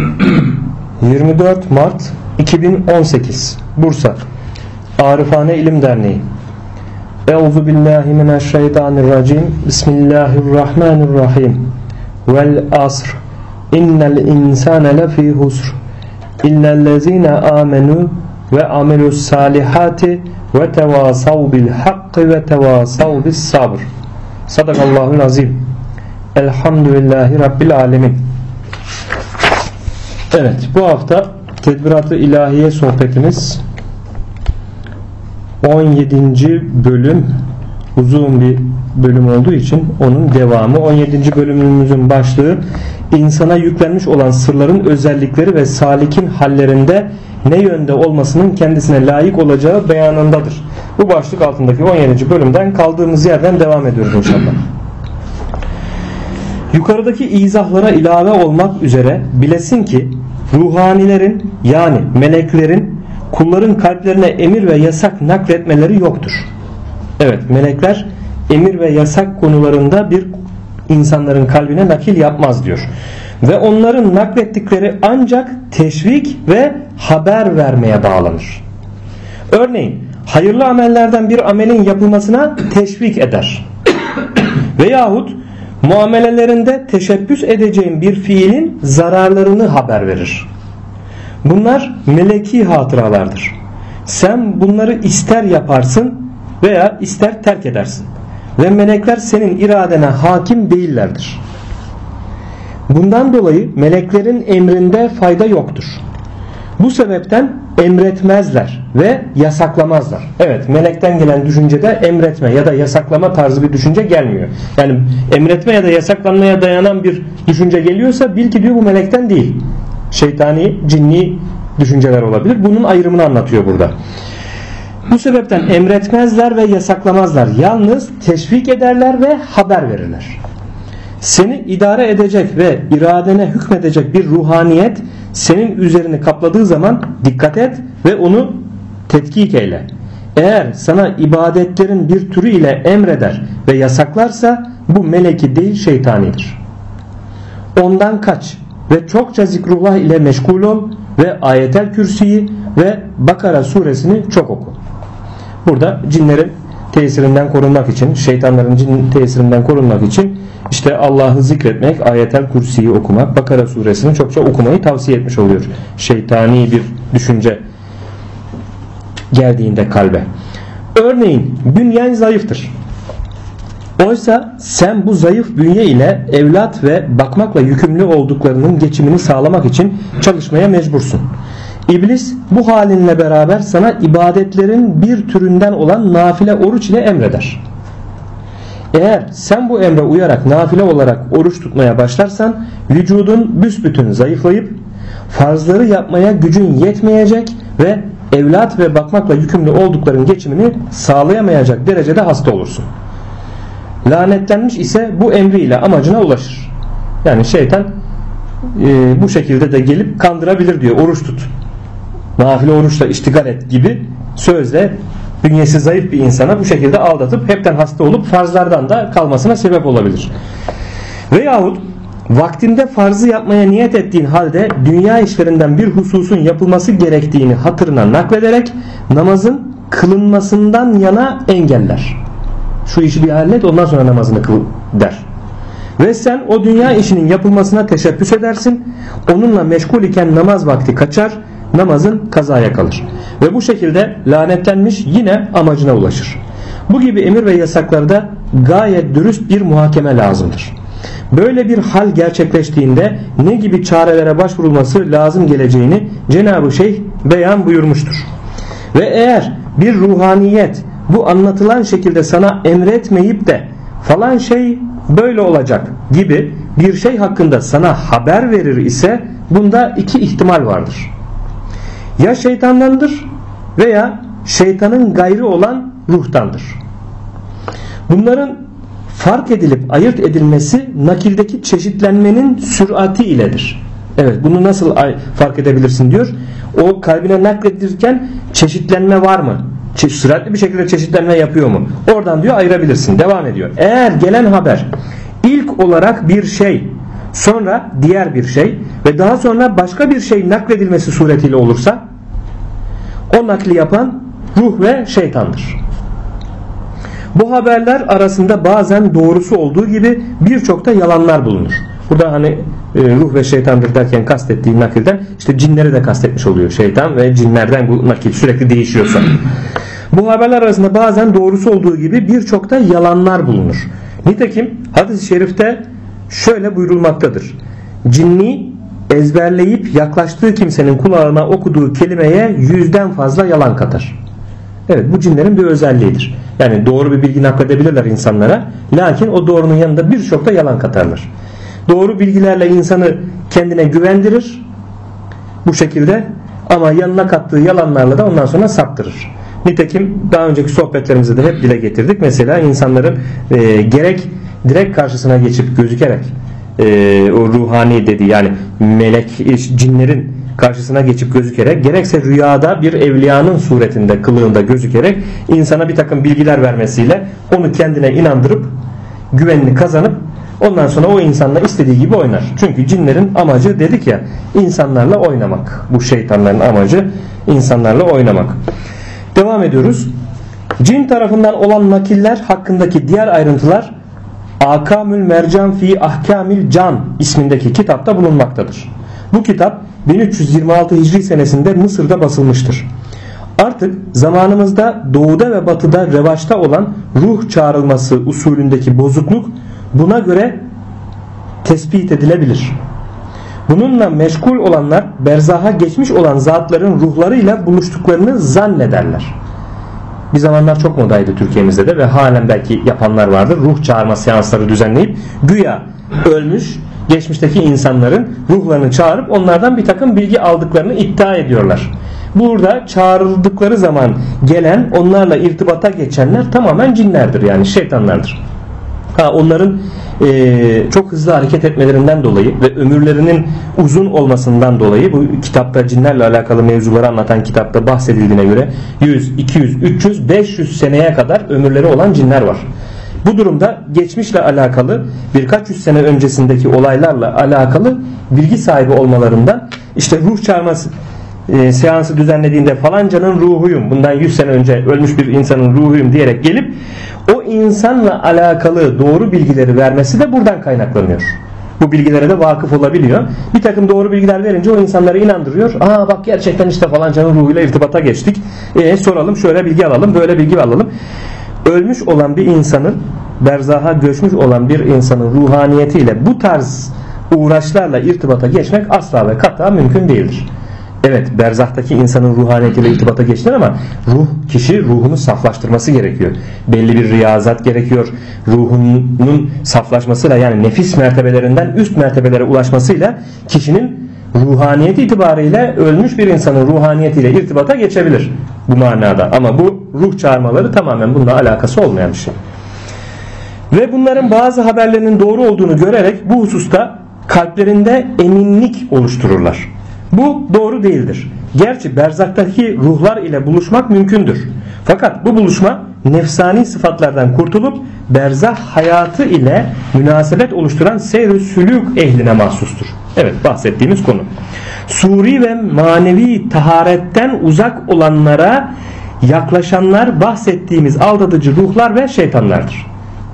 24 Mart 2018 Bursa. Arifane İlim Derneği. Euzu billahi mineşşeytanirracim. Bismillahirrahmanirrahim. Vel asr. İnnel insane lefî husr. İllellezine amenu ve amelus salihati ve tevasav bil hakkı ve tevasav bis sabr. Sadakallahul azim Elhamdülillahi Rabbil alemin Evet bu hafta Tedbirat-ı İlahiye sohbetimiz 17. bölüm uzun bir bölüm olduğu için onun devamı 17. bölümümüzün başlığı insana yüklenmiş olan sırların özellikleri ve salikin hallerinde ne yönde olmasının kendisine layık olacağı beyanındadır. Bu başlık altındaki 17. bölümden kaldığımız yerden devam ediyoruz inşallah. Yukarıdaki izahlara ilave olmak üzere bilesin ki ruhanilerin yani meleklerin kulların kalplerine emir ve yasak nakletmeleri yoktur. Evet melekler emir ve yasak konularında bir insanların kalbine nakil yapmaz diyor. Ve onların naklettikleri ancak teşvik ve haber vermeye bağlanır. Örneğin hayırlı amellerden bir amelin yapılmasına teşvik eder. Veyahut muamelelerinde teşebbüs edeceğin bir fiilin zararlarını haber verir. Bunlar meleki hatıralardır. Sen bunları ister yaparsın veya ister terk edersin. Ve melekler senin iradene hakim değillerdir. Bundan dolayı meleklerin emrinde fayda yoktur. Bu sebepten emretmezler ve yasaklamazlar. Evet melekten gelen düşüncede emretme ya da yasaklama tarzı bir düşünce gelmiyor. Yani emretme ya da yasaklanmaya dayanan bir düşünce geliyorsa bil ki diyor bu melekten değil. Şeytani, cinni düşünceler olabilir. Bunun ayrımını anlatıyor burada. Bu sebepten emretmezler ve yasaklamazlar. Yalnız teşvik ederler ve haber verirler. Seni idare edecek ve iradene hükmedecek bir ruhaniyet senin üzerini kapladığı zaman dikkat et ve onu tetkik eyle. Eğer sana ibadetlerin bir türü ile emreder ve yasaklarsa bu meleki değil şeytanidir. Ondan kaç ve çokça zikrullah ile meşgul ol ve ayetel kürsüyü ve Bakara suresini çok oku. Burada cinlerin tesirinden korunmak için, şeytanların cin tesirinden korunmak için işte Allah'ı zikretmek, ayetel kürsiyi okumak, Bakara suresini çokça okumayı tavsiye etmiş oluyor. Şeytani bir düşünce geldiğinde kalbe. Örneğin bünyen zayıftır. Oysa sen bu zayıf bünye ile evlat ve bakmakla yükümlü olduklarının geçimini sağlamak için çalışmaya mecbursun. İblis bu halinle beraber sana ibadetlerin bir türünden olan nafile oruç ile emreder. Eğer sen bu emre uyarak nafile olarak oruç tutmaya başlarsan vücudun büsbütün zayıflayıp farzları yapmaya gücün yetmeyecek ve evlat ve bakmakla yükümlü oldukların geçimini sağlayamayacak derecede hasta olursun. Lanetlenmiş ise bu emriyle amacına ulaşır. Yani şeytan e, bu şekilde de gelip kandırabilir diyor oruç tut. Nafile oruçla iştigal et gibi sözle bünyesi zayıf bir insana bu şekilde aldatıp hepten hasta olup farzlardan da kalmasına sebep olabilir. Veyahut vaktinde farzı yapmaya niyet ettiğin halde dünya işlerinden bir hususun yapılması gerektiğini hatırına naklederek namazın kılınmasından yana engeller. Şu işi bir hallet ondan sonra namazını kıl der. Ve sen o dünya işinin yapılmasına teşebbüs edersin. Onunla meşgul iken namaz vakti kaçar namazın kazaya kalır. Ve bu şekilde lanetlenmiş yine amacına ulaşır. Bu gibi emir ve yasaklarda gayet dürüst bir muhakeme lazımdır. Böyle bir hal gerçekleştiğinde ne gibi çarelere başvurulması lazım geleceğini Cenab-ı Şeyh beyan buyurmuştur. Ve eğer bir ruhaniyet bu anlatılan şekilde sana emretmeyip de falan şey böyle olacak gibi bir şey hakkında sana haber verir ise bunda iki ihtimal vardır ya şeytandandır veya şeytanın gayrı olan ruhtandır. Bunların fark edilip ayırt edilmesi nakildeki çeşitlenmenin sürati iledir. Evet bunu nasıl fark edebilirsin diyor. O kalbine nakledilirken çeşitlenme var mı? Süratli bir şekilde çeşitlenme yapıyor mu? Oradan diyor ayırabilirsin. Devam ediyor. Eğer gelen haber ilk olarak bir şey sonra diğer bir şey ve daha sonra başka bir şey nakledilmesi suretiyle olursa o nakli yapan ruh ve şeytandır. Bu haberler arasında bazen doğrusu olduğu gibi birçok da yalanlar bulunur. Burada hani e, ruh ve şeytandır derken kastettiği nakilden işte cinleri de kastetmiş oluyor şeytan ve cinlerden bu nakil sürekli değişiyorsa. Bu haberler arasında bazen doğrusu olduğu gibi birçok da yalanlar bulunur. Nitekim hadis-i şerifte şöyle buyurulmaktadır. Cinni ezberleyip yaklaştığı kimsenin kulağına okuduğu kelimeye yüzden fazla yalan katar. Evet bu cinlerin bir özelliğidir. Yani doğru bir bilgi nakledebilirler insanlara. Lakin o doğrunun yanında birçok da yalan katarlar. Doğru bilgilerle insanı kendine güvendirir. Bu şekilde ama yanına kattığı yalanlarla da ondan sonra saptırır. Nitekim daha önceki sohbetlerimizde de hep dile getirdik. Mesela insanların e, gerek direkt karşısına geçip gözükerek e, o ruhani dedi yani melek cinlerin karşısına geçip gözükerek gerekse rüyada bir evliyanın suretinde kılığında gözükerek insana bir takım bilgiler vermesiyle onu kendine inandırıp güvenini kazanıp ondan sonra o insanla istediği gibi oynar. Çünkü cinlerin amacı dedik ya insanlarla oynamak. Bu şeytanların amacı insanlarla oynamak. Devam ediyoruz. Cin tarafından olan nakiller hakkındaki diğer ayrıntılar Akamül Mercan fi Ahkamil Can ismindeki kitapta bulunmaktadır. Bu kitap 1326 Hicri senesinde Mısır'da basılmıştır. Artık zamanımızda doğuda ve batıda revaçta olan ruh çağrılması usulündeki bozukluk buna göre tespit edilebilir. Bununla meşgul olanlar berzaha geçmiş olan zatların ruhlarıyla buluştuklarını zannederler. Bir zamanlar çok modaydı Türkiye'mizde de ve halen belki yapanlar vardır. Ruh çağırma seansları düzenleyip güya ölmüş geçmişteki insanların ruhlarını çağırıp onlardan bir takım bilgi aldıklarını iddia ediyorlar. Burada çağrıldıkları zaman gelen onlarla irtibata geçenler tamamen cinlerdir yani şeytanlardır. Ha, onların e, çok hızlı hareket etmelerinden dolayı ve ömürlerinin uzun olmasından dolayı bu kitapta cinlerle alakalı mevzuları anlatan kitapta bahsedildiğine göre 100, 200, 300, 500 seneye kadar ömürleri olan cinler var. Bu durumda geçmişle alakalı birkaç yüz sene öncesindeki olaylarla alakalı bilgi sahibi olmalarından işte ruh çağırması e, seansı düzenlediğinde falancanın ruhuyum bundan 100 sene önce ölmüş bir insanın ruhuyum diyerek gelip o insanla alakalı doğru bilgileri vermesi de buradan kaynaklanıyor. Bu bilgilere de vakıf olabiliyor. Bir takım doğru bilgiler verince o insanları inandırıyor. Aa bak gerçekten işte falancanın ruhuyla irtibata geçtik. E, soralım şöyle bilgi alalım böyle bilgi alalım. Ölmüş olan bir insanın berzaha göçmüş olan bir insanın ruhaniyetiyle bu tarz uğraşlarla irtibata geçmek asla ve kata mümkün değildir. Evet berzahtaki insanın ruhaniyetiyle irtibata geçtiler ama ruh kişi ruhunu saflaştırması gerekiyor. Belli bir riyazat gerekiyor. Ruhunun saflaşmasıyla yani nefis mertebelerinden üst mertebelere ulaşmasıyla kişinin ruhaniyet itibariyle ölmüş bir insanın ruhaniyetiyle irtibata geçebilir bu manada. Ama bu ruh çağırmaları tamamen bununla alakası olmayan bir şey. Ve bunların bazı haberlerinin doğru olduğunu görerek bu hususta kalplerinde eminlik oluştururlar. Bu doğru değildir. Gerçi berzaktaki ruhlar ile buluşmak mümkündür. Fakat bu buluşma nefsani sıfatlardan kurtulup berzah hayatı ile münasebet oluşturan seyr sülük ehline mahsustur. Evet bahsettiğimiz konu. Suri ve manevi taharetten uzak olanlara yaklaşanlar bahsettiğimiz aldatıcı ruhlar ve şeytanlardır.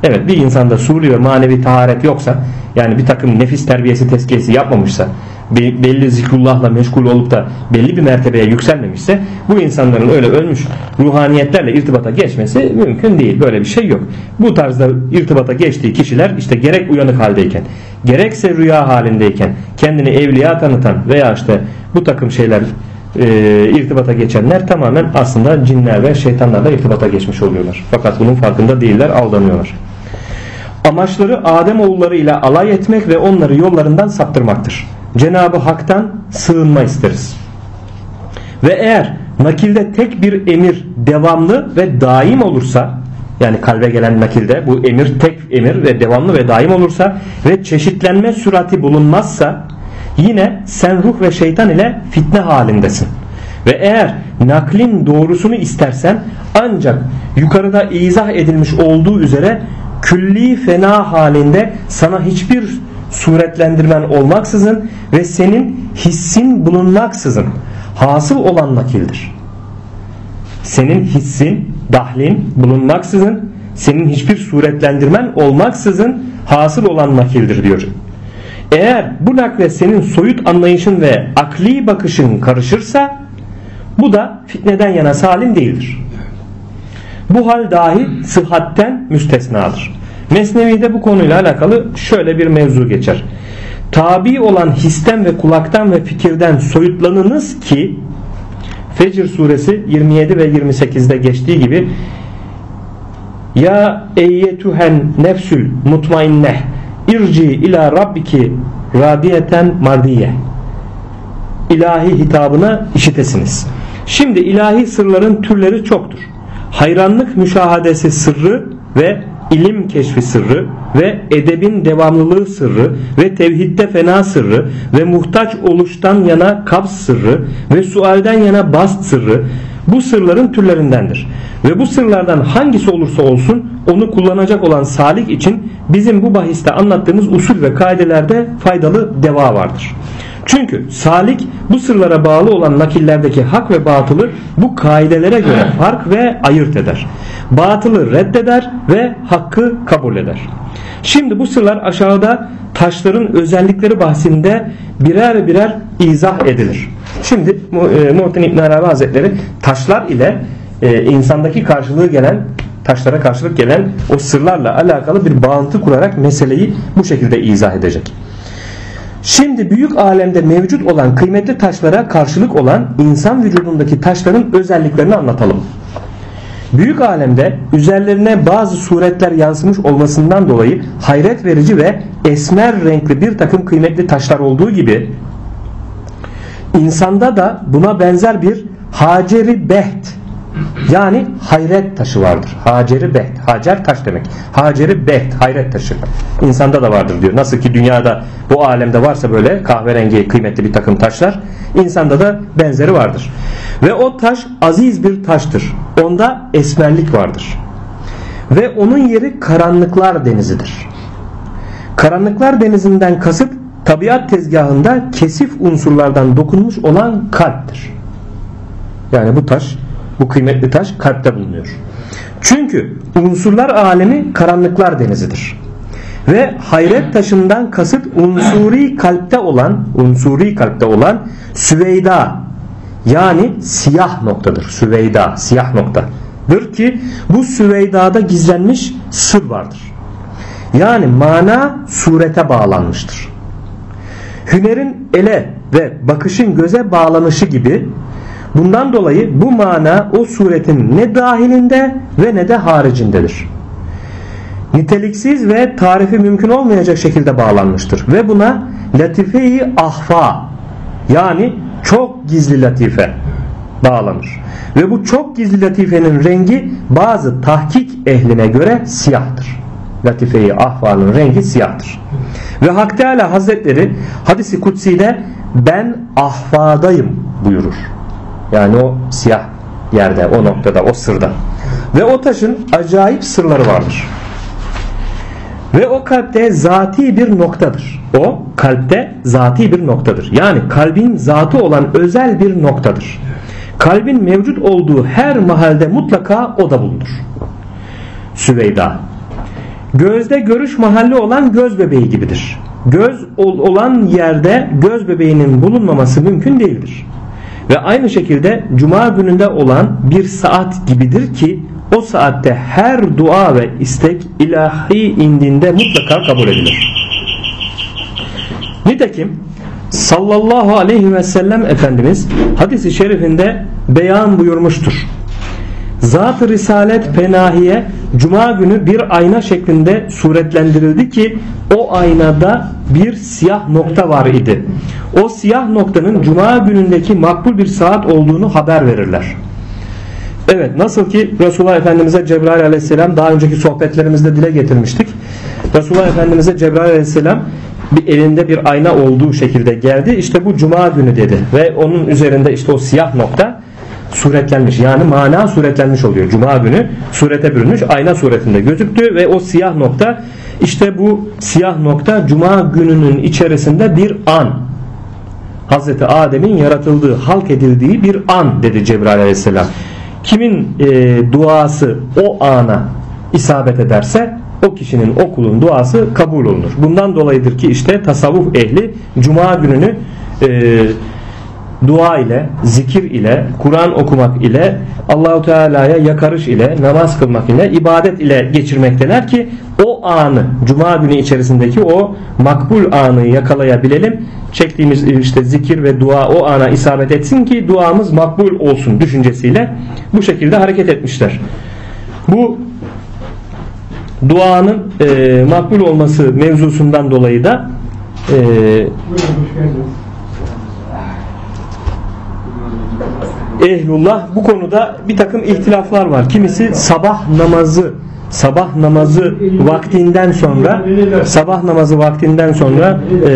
Evet bir insanda suri ve manevi taharet yoksa yani bir takım nefis terbiyesi tezkiyesi yapmamışsa belli zikrullahla meşgul olup da belli bir mertebeye yükselmemişse bu insanların öyle ölmüş ruhaniyetlerle irtibata geçmesi mümkün değil. Böyle bir şey yok. Bu tarzda irtibata geçtiği kişiler işte gerek uyanık haldeyken gerekse rüya halindeyken kendini evliya tanıtan veya işte bu takım şeyler e, irtibata geçenler tamamen aslında cinler ve şeytanlarla irtibata geçmiş oluyorlar. Fakat bunun farkında değiller, aldanıyorlar. Amaçları Adem oğulları ile alay etmek ve onları yollarından saptırmaktır. Cenabı Hak'tan sığınma isteriz. Ve eğer nakilde tek bir emir devamlı ve daim olursa yani kalbe gelen nakilde bu emir tek emir ve devamlı ve daim olursa ve çeşitlenme sürati bulunmazsa yine sen ruh ve şeytan ile fitne halindesin. Ve eğer naklin doğrusunu istersen ancak yukarıda izah edilmiş olduğu üzere külli fena halinde sana hiçbir suretlendirmen olmaksızın ve senin hissin bulunmaksızın hasıl olan nakildir. Senin hissin, dahlin bulunmaksızın senin hiçbir suretlendirmen olmaksızın hasıl olan nakildir diyor. Eğer bu nakle senin soyut anlayışın ve akli bakışın karışırsa bu da fitneden yana salim değildir. Bu hal dahi sıhhatten müstesnadır. Mesnevi'de bu konuyla alakalı şöyle bir mevzu geçer. Tabi olan histen ve kulaktan ve fikirden soyutlanınız ki Fecr suresi 27 ve 28'de geçtiği gibi Ya eyyetuhen nefsül mutmainneh irci ila rabbiki radiyeten mardiye ilahi hitabına işitesiniz. Şimdi ilahi sırların türleri çoktur. Hayranlık müşahadesi sırrı ve ilim keşfi sırrı ve edebin devamlılığı sırrı ve tevhidde fena sırrı ve muhtaç oluştan yana kabz sırrı ve sualden yana bast sırrı bu sırların türlerindendir. Ve bu sırlardan hangisi olursa olsun onu kullanacak olan salik için bizim bu bahiste anlattığımız usul ve kaidelerde faydalı deva vardır. Çünkü salik bu sırlara bağlı olan nakillerdeki hak ve batılı bu kaidelere göre fark ve ayırt eder. Batılı reddeder ve hakkı kabul eder. Şimdi bu sırlar aşağıda taşların özellikleri bahsinde birer birer izah edilir. Şimdi e, Muhittin İbn Arabi Hazretleri taşlar ile e, insandaki karşılığı gelen taşlara karşılık gelen o sırlarla alakalı bir bağıntı kurarak meseleyi bu şekilde izah edecek. Şimdi büyük alemde mevcut olan kıymetli taşlara karşılık olan insan vücudundaki taşların özelliklerini anlatalım. Büyük alemde üzerlerine bazı suretler yansımış olmasından dolayı hayret verici ve esmer renkli bir takım kıymetli taşlar olduğu gibi insanda da buna benzer bir haceri beht yani hayret taşı vardır. Haceri beht. Hacer taş demek. Haceri beht. Hayret taşı. İnsanda da vardır diyor. Nasıl ki dünyada bu alemde varsa böyle kahverengi kıymetli bir takım taşlar. insanda da benzeri vardır. Ve o taş aziz bir taştır. Onda esmerlik vardır. Ve onun yeri karanlıklar denizidir. Karanlıklar denizinden kasıt tabiat tezgahında kesif unsurlardan dokunmuş olan kalptir. Yani bu taş bu kıymetli taş kalpte bulunuyor. Çünkü unsurlar alemi karanlıklar denizidir. Ve hayret taşından kasıt unsuri kalpte olan unsuri kalpte olan süveyda yani siyah noktadır. Süveyda siyah noktadır ki bu süveydada gizlenmiş sır vardır. Yani mana surete bağlanmıştır. Hünerin ele ve bakışın göze bağlanışı gibi Bundan dolayı bu mana o suretin ne dahilinde ve ne de haricindedir. Niteliksiz ve tarifi mümkün olmayacak şekilde bağlanmıştır. Ve buna latife-i ahfa yani çok gizli latife bağlanır. Ve bu çok gizli latifenin rengi bazı tahkik ehline göre siyahtır. Latife-i ahfanın rengi siyahtır. Ve Hak Teala Hazretleri hadisi kutsi'de ben ahfadayım buyurur. Yani o siyah yerde, o noktada, o sırda. Ve o taşın acayip sırları vardır. Ve o kalpte zati bir noktadır. O kalpte zati bir noktadır. Yani kalbin zatı olan özel bir noktadır. Kalbin mevcut olduğu her mahalde mutlaka o da bulunur. Süveyda Gözde görüş mahalli olan göz bebeği gibidir. Göz olan yerde göz bebeğinin bulunmaması mümkün değildir. Ve aynı şekilde cuma gününde olan bir saat gibidir ki o saatte her dua ve istek ilahi indinde mutlaka kabul edilir. Nitekim sallallahu aleyhi ve sellem Efendimiz hadisi şerifinde beyan buyurmuştur. Zat-ı Risalet Penahiye Cuma günü bir ayna şeklinde suretlendirildi ki o aynada bir siyah nokta var idi. O siyah noktanın Cuma günündeki makbul bir saat olduğunu haber verirler. Evet nasıl ki Resulullah Efendimiz'e Cebrail Aleyhisselam daha önceki sohbetlerimizde dile getirmiştik. Resulullah Efendimiz'e Cebrail Aleyhisselam bir elinde bir ayna olduğu şekilde geldi. İşte bu cuma günü dedi ve onun üzerinde işte o siyah nokta suretlenmiş. Yani mana suretlenmiş oluyor. Cuma günü surete bürünmüş ayna suretinde gözüktü ve o siyah nokta İşte bu siyah nokta cuma gününün içerisinde bir an. Hazreti Adem'in yaratıldığı, halk edildiği bir an dedi Cebrail aleyhisselam. Kimin e, duası o ana isabet ederse o kişinin okulun duası kabul olunur. Bundan dolayıdır ki işte tasavvuf ehli cuma gününü e, dua ile, zikir ile, Kur'an okumak ile, Allahu Teala'ya yakarış ile, namaz kılmak ile, ibadet ile geçirmekteler ki o anı, cuma günü içerisindeki o makbul anı yakalayabilelim. Çektiğimiz işte zikir ve dua o ana isabet etsin ki duamız makbul olsun düşüncesiyle bu şekilde hareket etmişler. Bu duanın e, makbul olması mevzusundan dolayı da e, ehlullah bu konuda bir takım ihtilaflar var. Kimisi sabah namazı sabah namazı vaktinden sonra sabah namazı vaktinden sonra e,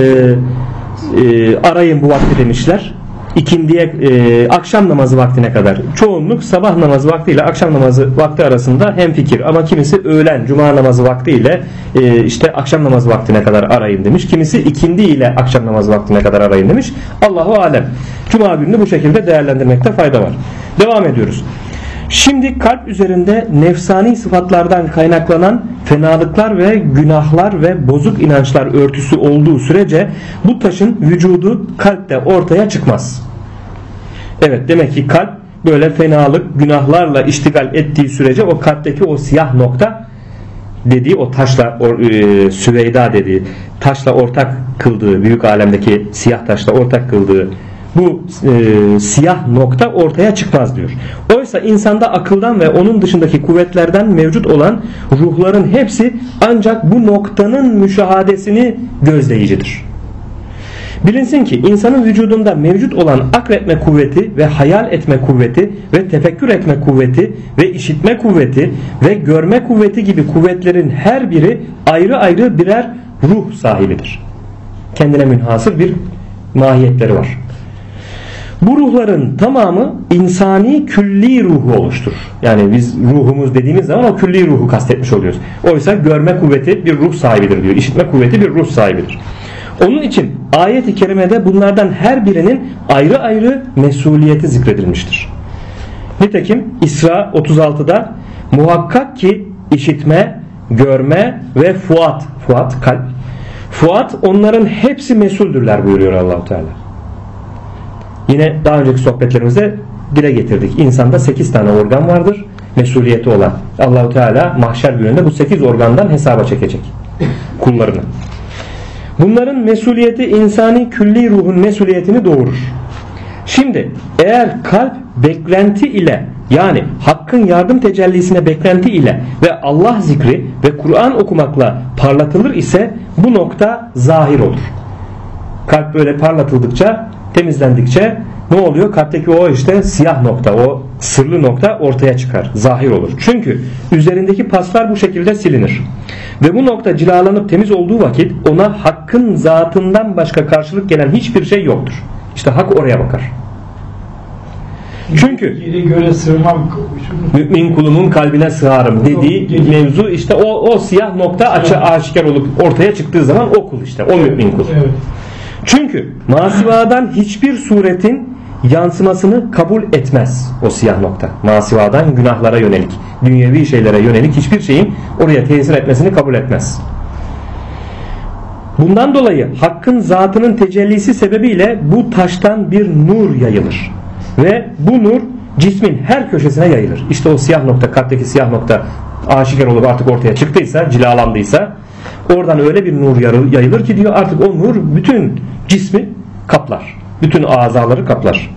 e, arayın bu vakti demişler ikindiye e, akşam namazı vaktine kadar. Çoğunluk sabah namazı vakti ile akşam namazı vakti arasında hem fikir ama kimisi öğlen cuma namazı vakti ile e, işte akşam namazı vaktine kadar arayın demiş. Kimisi ikindi ile akşam namazı vaktine kadar arayın demiş. Allahu alem. Cuma gününü bu şekilde değerlendirmekte fayda var. Devam ediyoruz. Şimdi kalp üzerinde nefsani sıfatlardan kaynaklanan fenalıklar ve günahlar ve bozuk inançlar örtüsü olduğu sürece bu taşın vücudu kalpte ortaya çıkmaz. Evet demek ki kalp böyle fenalık günahlarla iştigal ettiği sürece o kalpteki o siyah nokta dediği o taşla e, Süveyda dediği taşla ortak kıldığı büyük alemdeki siyah taşla ortak kıldığı bu e, siyah nokta ortaya çıkmaz diyor. Oysa insanda akıldan ve onun dışındaki kuvvetlerden mevcut olan ruhların hepsi ancak bu noktanın müşahadesini gözleyicidir. Bilinsin ki insanın vücudunda mevcut olan akletme kuvveti ve hayal etme kuvveti ve tefekkür etme kuvveti ve işitme kuvveti ve görme kuvveti gibi kuvvetlerin her biri ayrı ayrı birer ruh sahibidir. Kendine münhasır bir mahiyetleri var. Bu ruhların tamamı insani külli ruhu oluşturur. Yani biz ruhumuz dediğimiz zaman o külli ruhu kastetmiş oluyoruz. Oysa görme kuvveti bir ruh sahibidir diyor. İşitme kuvveti bir ruh sahibidir. Onun için ayet-i kerimede bunlardan her birinin ayrı ayrı mesuliyeti zikredilmiştir. Nitekim İsra 36'da muhakkak ki işitme, görme ve fuat, fuat kalp. Fuat onların hepsi mesuldürler buyuruyor Allahu Teala. Yine daha önceki sohbetlerimizde dile getirdik. İnsanda 8 tane organ vardır. Mesuliyeti olan. Allahu Teala mahşer gününde bu 8 organdan hesaba çekecek kullarını. Bunların mesuliyeti insani külli ruhun mesuliyetini doğurur. Şimdi eğer kalp beklenti ile yani hakkın yardım tecellisine beklenti ile ve Allah zikri ve Kur'an okumakla parlatılır ise bu nokta zahir olur. Kalp böyle parlatıldıkça temizlendikçe ne oluyor? Kalpteki o işte siyah nokta, o sırlı nokta ortaya çıkar. Zahir olur. Çünkü üzerindeki paslar bu şekilde silinir. Ve bu nokta cilalanıp temiz olduğu vakit ona hakkın zatından başka karşılık gelen hiçbir şey yoktur. İşte hak oraya bakar. Çünkü yeri göre sığmam mümin kulumun kalbine sığarım dediği mevzu işte o, o siyah nokta açı aşikar olup ortaya çıktığı zaman o kul işte o mümin kul. Evet. Çünkü masivadan hiçbir suretin yansımasını kabul etmez o siyah nokta. Masivadan günahlara yönelik, dünyevi şeylere yönelik hiçbir şeyin oraya tesir etmesini kabul etmez. Bundan dolayı hakkın zatının tecellisi sebebiyle bu taştan bir nur yayılır. Ve bu nur cismin her köşesine yayılır. İşte o siyah nokta, kalpteki siyah nokta aşikar olup artık ortaya çıktıysa, cilalandıysa oradan öyle bir nur yayılır ki diyor artık o nur bütün cismi kaplar. Bütün azaları kaplar.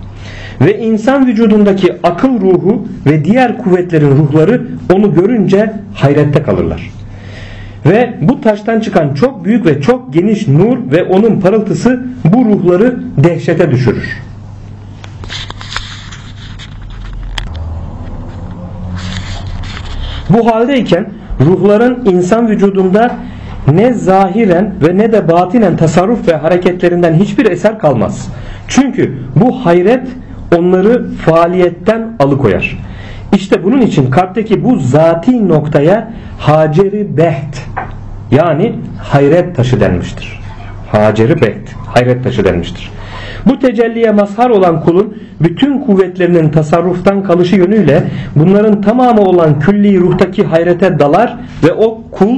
Ve insan vücudundaki akıl ruhu ve diğer kuvvetlerin ruhları onu görünce hayrette kalırlar. Ve bu taştan çıkan çok büyük ve çok geniş nur ve onun parıltısı bu ruhları dehşete düşürür. Bu haldeyken ruhların insan vücudunda ne zahiren ve ne de batinen tasarruf ve hareketlerinden hiçbir eser kalmaz. Çünkü bu hayret onları faaliyetten alıkoyar. İşte bunun için kalpteki bu zati noktaya haceri beht Yani hayret taşı denmiştir. Hacer-i Beyt hayret taşı denmiştir. Bu tecelliye mazhar olan kulun bütün kuvvetlerinin tasarruftan kalışı yönüyle bunların tamamı olan külli ruhtaki hayrete dalar ve o kul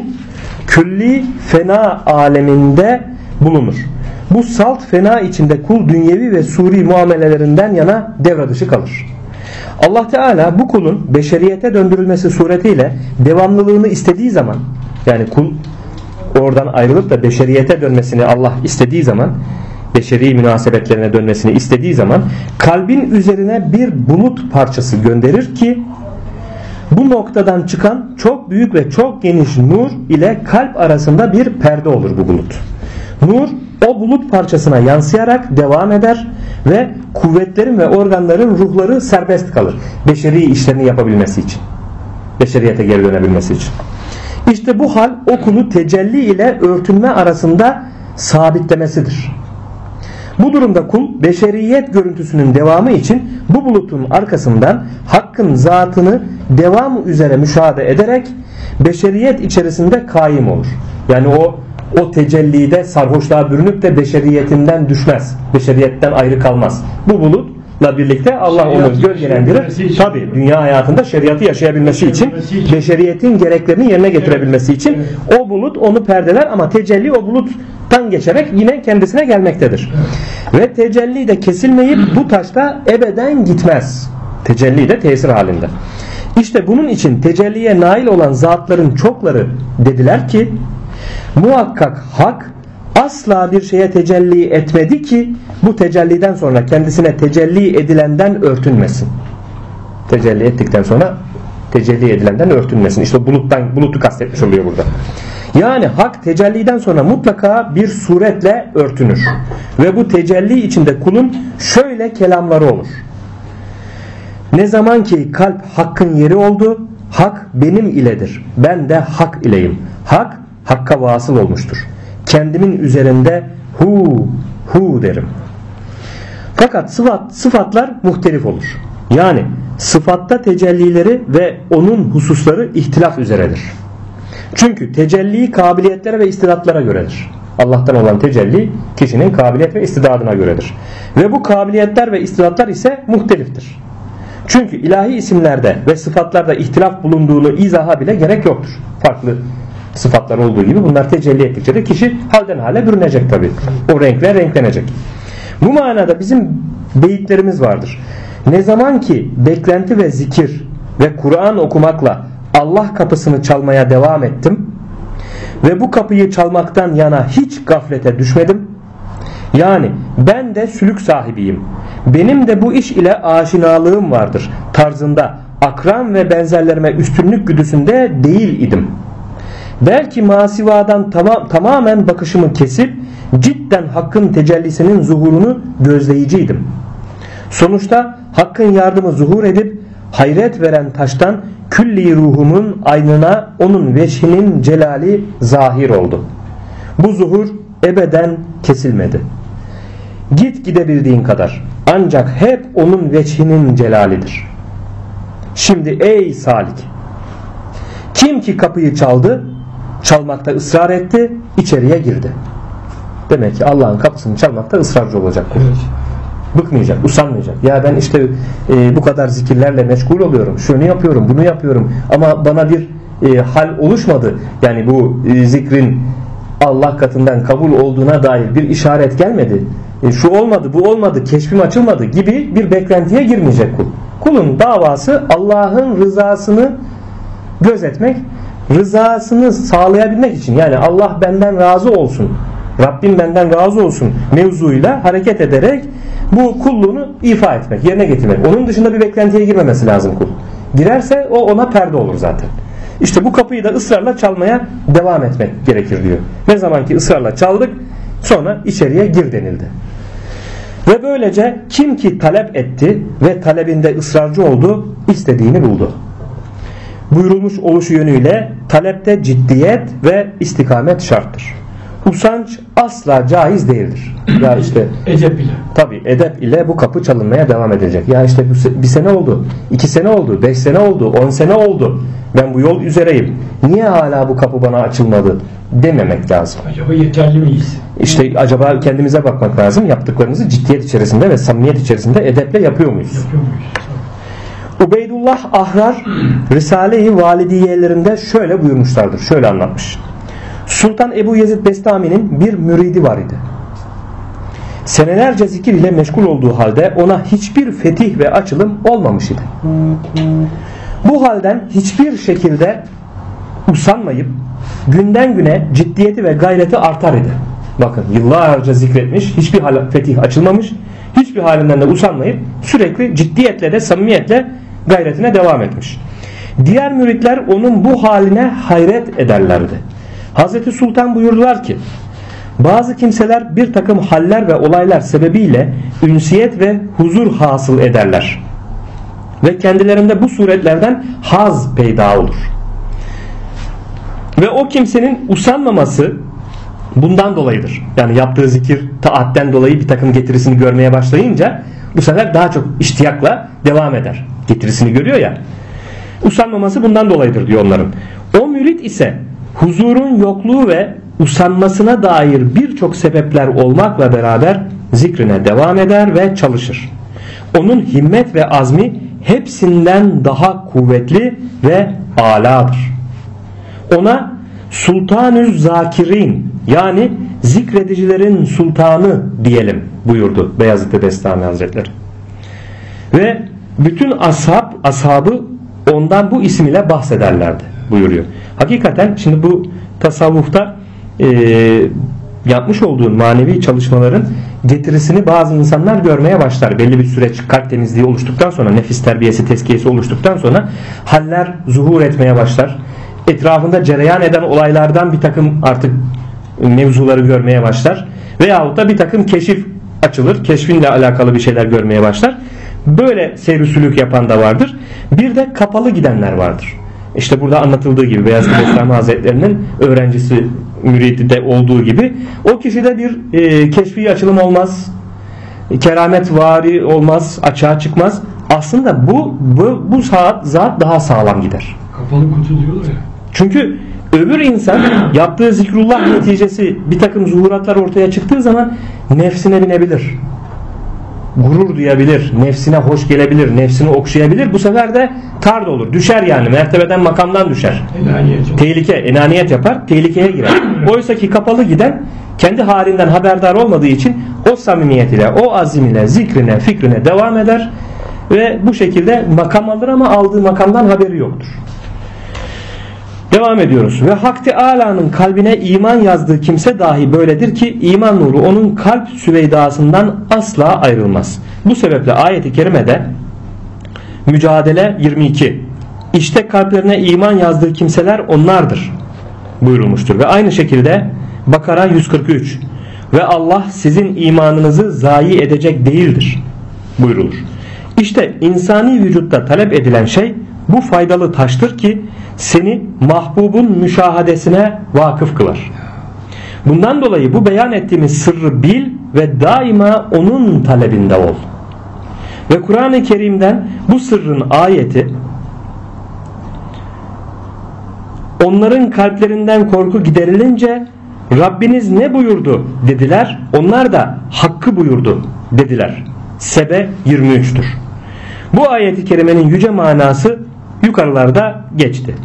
külli fena aleminde bulunur. Bu salt fena içinde kul dünyevi ve suri muamelelerinden yana devre dışı kalır. Allah Teala bu kulun beşeriyete döndürülmesi suretiyle devamlılığını istediği zaman yani kul oradan ayrılıp da beşeriyete dönmesini Allah istediği zaman beşeri münasebetlerine dönmesini istediği zaman kalbin üzerine bir bulut parçası gönderir ki bu noktadan çıkan çok büyük ve çok geniş nur ile kalp arasında bir perde olur bu bulut. Nur o bulut parçasına yansıyarak devam eder ve kuvvetlerin ve organların ruhları serbest kalır. Beşeri işlerini yapabilmesi için. Beşeriyete geri dönebilmesi için. İşte bu hal okulu tecelli ile örtünme arasında sabitlemesidir. Bu durumda kul beşeriyet görüntüsünün devamı için bu bulutun arkasından hakkın zatını devam üzere müşahede ederek beşeriyet içerisinde kaim olur. Yani o o tecellide sarhoşluğa bürünüp de beşeriyetinden düşmez. Beşeriyetten ayrı kalmaz. Bu bulutla birlikte Allah onu gölgelendirir. Tabi dünya hayatında şeriatı yaşayabilmesi için, beşeriyetin gereklerini yerine getirebilmesi için o bulut onu perdeler ama tecelli o buluttan geçerek yine kendisine gelmektedir. Ve tecelli de kesilmeyip bu taşta ebeden gitmez. Tecelli de tesir halinde. İşte bunun için tecelliye nail olan zatların çokları dediler ki muhakkak hak asla bir şeye tecelli etmedi ki bu tecelliden sonra kendisine tecelli edilenden örtünmesin. Tecelli ettikten sonra tecelli edilenden örtünmesin. İşte buluttan bulutu kastetmiş oluyor burada. Yani hak tecelliden sonra mutlaka bir suretle örtünür. Ve bu tecelli içinde kulun şöyle kelamları olur. Ne zaman ki kalp hakkın yeri oldu, hak benim iledir. Ben de hak ileyim. Hak hakka vasıl olmuştur. Kendimin üzerinde hu hu derim. Fakat sıfat, sıfatlar muhtelif olur. Yani sıfatta tecellileri ve onun hususları ihtilaf üzeredir. Çünkü tecelli kabiliyetlere ve istidatlara göredir. Allah'tan olan tecelli kişinin kabiliyet ve istidadına göredir. Ve bu kabiliyetler ve istidatlar ise muhteliftir. Çünkü ilahi isimlerde ve sıfatlarda ihtilaf bulunduğunu izaha bile gerek yoktur. Farklı sıfatlar olduğu gibi bunlar tecelli ettikçe de kişi halden hale bürünecek tabi. O renkle renklenecek. Bu manada bizim beyitlerimiz vardır. Ne zaman ki beklenti ve zikir ve Kur'an okumakla Allah kapısını çalmaya devam ettim ve bu kapıyı çalmaktan yana hiç gaflete düşmedim. Yani ben de sülük sahibiyim. Benim de bu iş ile aşinalığım vardır tarzında akran ve benzerlerime üstünlük güdüsünde değil idim.'' Belki masivadan tamam, tamamen bakışımı kesip cidden hakkın tecellisinin zuhurunu gözleyiciydim. Sonuçta hakkın yardımı zuhur edip hayret veren taştan külli ruhumun aynına onun veşhinin celali zahir oldu. Bu zuhur ebeden kesilmedi. Git gidebildiğin kadar. Ancak hep onun veçhinin celalidir. Şimdi ey salik kim ki kapıyı çaldı çalmakta ısrar etti, içeriye girdi. Demek ki Allah'ın kapısını çalmakta ısrarcı olacak. Evet. Bıkmayacak, usanmayacak. Ya ben işte e, bu kadar zikirlerle meşgul oluyorum. Şunu yapıyorum, bunu yapıyorum. Ama bana bir e, hal oluşmadı. Yani bu e, zikrin Allah katından kabul olduğuna dair bir işaret gelmedi. E, şu olmadı, bu olmadı, keşfim açılmadı gibi bir beklentiye girmeyecek kul. Kulun davası Allah'ın rızasını gözetmek rızasını sağlayabilmek için yani Allah benden razı olsun Rabbim benden razı olsun mevzuyla hareket ederek bu kulluğunu ifa etmek, yerine getirmek. Onun dışında bir beklentiye girmemesi lazım kul. Girerse o ona perde olur zaten. İşte bu kapıyı da ısrarla çalmaya devam etmek gerekir diyor. Ne zaman ki ısrarla çaldık sonra içeriye gir denildi. Ve böylece kim ki talep etti ve talebinde ısrarcı oldu istediğini buldu buyurulmuş oluşu yönüyle talepte ciddiyet ve istikamet şarttır. Usanç asla caiz değildir. Ya işte edep ile. Tabi edep ile bu kapı çalınmaya devam edecek. Ya işte bu bir sene oldu, iki sene oldu, beş sene oldu, on sene oldu. Ben bu yol üzereyim. Niye hala bu kapı bana açılmadı dememek lazım. Acaba yeterli miyiz? İşte acaba kendimize bakmak lazım. Yaptıklarımızı ciddiyet içerisinde ve samimiyet içerisinde edeple yapıyor muyuz? Yapıyor muyuz? Ubeydullah Ahrar Risale-i Validiyelerinde şöyle buyurmuşlardır. Şöyle anlatmış. Sultan Ebu Yezid Bestami'nin bir müridi var idi. Senelerce zikir ile meşgul olduğu halde ona hiçbir fetih ve açılım olmamış idi. Bu halden hiçbir şekilde usanmayıp günden güne ciddiyeti ve gayreti artar idi. Bakın yıllarca zikretmiş, hiçbir fetih açılmamış, hiçbir halinden de usanmayıp sürekli ciddiyetle de samimiyetle gayretine devam etmiş. Diğer müritler onun bu haline hayret ederlerdi. Hazreti Sultan buyurdular ki bazı kimseler bir takım haller ve olaylar sebebiyle ünsiyet ve huzur hasıl ederler. Ve kendilerinde bu suretlerden haz peyda olur. Ve o kimsenin usanmaması bundan dolayıdır. Yani yaptığı zikir taatten dolayı bir takım getirisini görmeye başlayınca bu sefer daha çok iştiyakla devam eder. Getirisini görüyor ya. Usanmaması bundan dolayıdır diyor onların. O mürit ise huzurun yokluğu ve usanmasına dair birçok sebepler olmakla beraber zikrine devam eder ve çalışır. Onun himmet ve azmi hepsinden daha kuvvetli ve aladır. Ona Sultanüz Zakirin yani zikredicilerin sultanı diyelim buyurdu Beyazıt Bestami Hazretleri. Ve bütün ashab, ashabı ondan bu isim bahsederlerdi buyuruyor. Hakikaten şimdi bu tasavvufta e, yapmış olduğun manevi çalışmaların getirisini bazı insanlar görmeye başlar. Belli bir süreç kalp temizliği oluştuktan sonra nefis terbiyesi tezkiyesi oluştuktan sonra haller zuhur etmeye başlar. Etrafında cereyan eden olaylardan bir takım artık mevzuları görmeye başlar. Veyahut da bir takım keşif açılır. Keşfinle alakalı bir şeyler görmeye başlar. Böyle seyri yapan da vardır. Bir de kapalı gidenler vardır. İşte burada anlatıldığı gibi Beyazıt Bestami Hazretleri'nin öğrencisi müridi de olduğu gibi o kişide bir e, keşfi açılım olmaz. Keramet vari olmaz, açığa çıkmaz. Aslında bu bu, bu saat zat daha sağlam gider. Kapalı kutu diyorlar ya. Çünkü öbür insan yaptığı zikrullah neticesi bir takım zuhuratlar ortaya çıktığı zaman nefsine binebilir. Gurur duyabilir, nefsine hoş gelebilir, nefsini okşayabilir. Bu sefer de tard olur. Düşer yani. Mertebeden makamdan düşer. Enaniyet. Tehlike, enaniyet yapar, tehlikeye girer. Oysa ki kapalı giden kendi halinden haberdar olmadığı için o samimiyet ile, o azim ile, zikrine, fikrine devam eder ve bu şekilde makam alır ama aldığı makamdan haberi yoktur. Devam ediyoruz. Ve Hak Teala'nın kalbine iman yazdığı kimse dahi böyledir ki iman nuru onun kalp süveydasından asla ayrılmaz. Bu sebeple ayeti kerimede Mücadele 22 İşte kalplerine iman yazdığı kimseler onlardır buyurulmuştur. Ve aynı şekilde Bakara 143 Ve Allah sizin imanınızı zayi edecek değildir buyrulur. İşte insani vücutta talep edilen şey bu faydalı taştır ki seni mahbubun müşahadesine vakıf kılar. Bundan dolayı bu beyan ettiğimiz sırrı bil ve daima onun talebinde ol. Ve Kur'an-ı Kerim'den bu sırrın ayeti onların kalplerinden korku giderilince Rabbiniz ne buyurdu dediler. Onlar da hakkı buyurdu dediler. Sebe 23'tür. Bu ayeti kerimenin yüce manası yukarılarda geçti.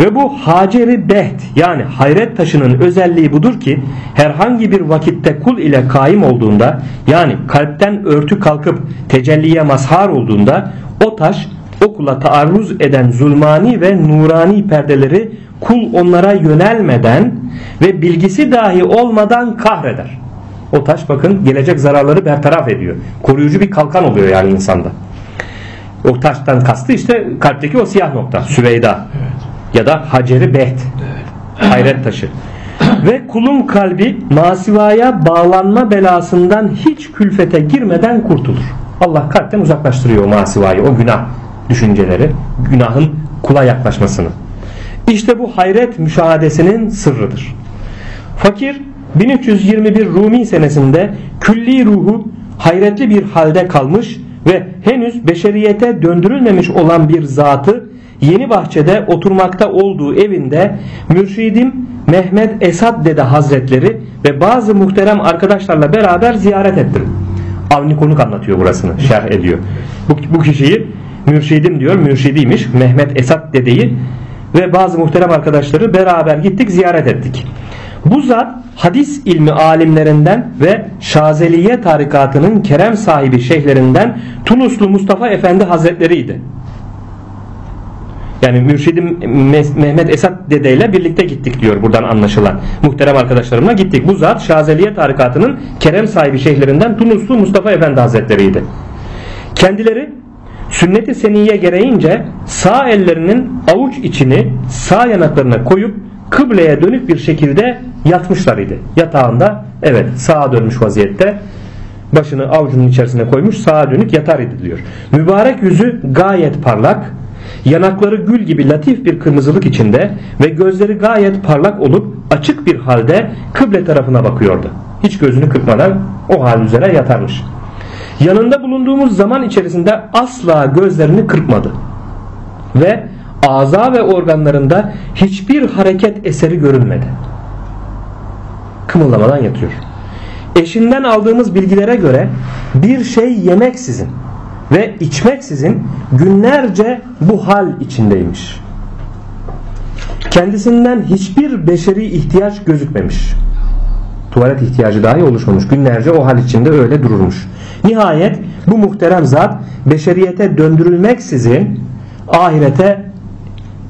Ve bu Haceri Beht yani hayret taşının özelliği budur ki herhangi bir vakitte kul ile kaim olduğunda yani kalpten örtü kalkıp tecelliye mazhar olduğunda o taş o kula taarruz eden zulmani ve nurani perdeleri kul onlara yönelmeden ve bilgisi dahi olmadan kahreder. O taş bakın gelecek zararları bertaraf ediyor. Koruyucu bir kalkan oluyor yani insanda. O taştan kastı işte kalpteki o siyah nokta. Süveyda. Ya da Haceri Beht. Hayret taşı. Ve kulun kalbi masivaya bağlanma belasından hiç külfete girmeden kurtulur. Allah kalpten uzaklaştırıyor o masivayı, o günah düşünceleri, günahın kula yaklaşmasını. İşte bu hayret müşahadesinin sırrıdır. Fakir 1321 Rumi senesinde külli ruhu hayretli bir halde kalmış ve henüz beşeriyete döndürülmemiş olan bir zatı Yeni Bahçe'de oturmakta olduğu evinde mürşidim Mehmet Esad Dede Hazretleri ve bazı muhterem arkadaşlarla beraber ziyaret ettim. Avni Konuk anlatıyor burasını, şerh ediyor. Bu, bu kişiyi mürşidim diyor, mürşidiymiş Mehmet Esad Dede'yi ve bazı muhterem arkadaşları beraber gittik ziyaret ettik. Bu zat hadis ilmi alimlerinden ve Şazeliye tarikatının kerem sahibi şeyhlerinden Tunuslu Mustafa Efendi Hazretleri'ydi. Yani mürşidim Mehmet Esat dedeyle birlikte gittik diyor buradan anlaşılan. Muhterem arkadaşlarımla gittik. Bu zat Şazeliye tarikatının kerem sahibi şeyhlerinden Tunuslu Mustafa Efendi Hazretleri'ydi. Kendileri sünnet-i seniye gereğince sağ ellerinin avuç içini sağ yanaklarına koyup kıbleye dönük bir şekilde yatmışlar idi. Yatağında evet sağa dönmüş vaziyette başını avucunun içerisine koymuş sağa dönük yatar idi diyor. Mübarek yüzü gayet parlak yanakları gül gibi latif bir kırmızılık içinde ve gözleri gayet parlak olup açık bir halde kıble tarafına bakıyordu. Hiç gözünü kırpmadan o hal üzere yatarmış. Yanında bulunduğumuz zaman içerisinde asla gözlerini kırpmadı. Ve ağza ve organlarında hiçbir hareket eseri görünmedi. Kımıldamadan yatıyor. Eşinden aldığımız bilgilere göre bir şey yemeksizin ve içmeksizin günlerce bu hal içindeymiş. Kendisinden hiçbir beşeri ihtiyaç gözükmemiş. Tuvalet ihtiyacı dahi oluşmamış. Günlerce o hal içinde öyle dururmuş. Nihayet bu muhterem zat beşeriyete döndürülmeksizin ahirete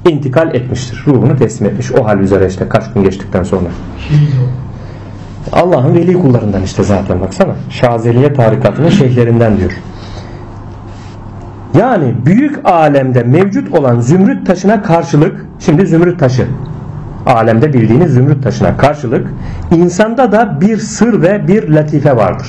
intikal etmiştir. Ruhunu teslim etmiş. O hal üzere işte kaç gün geçtikten sonra. Allah'ın veli kullarından işte zaten baksana. Şazeliye tarikatının şeyhlerinden diyor. Yani büyük alemde mevcut olan zümrüt taşına karşılık şimdi zümrüt taşı alemde bildiğiniz zümrüt taşına karşılık insanda da bir sır ve bir latife vardır.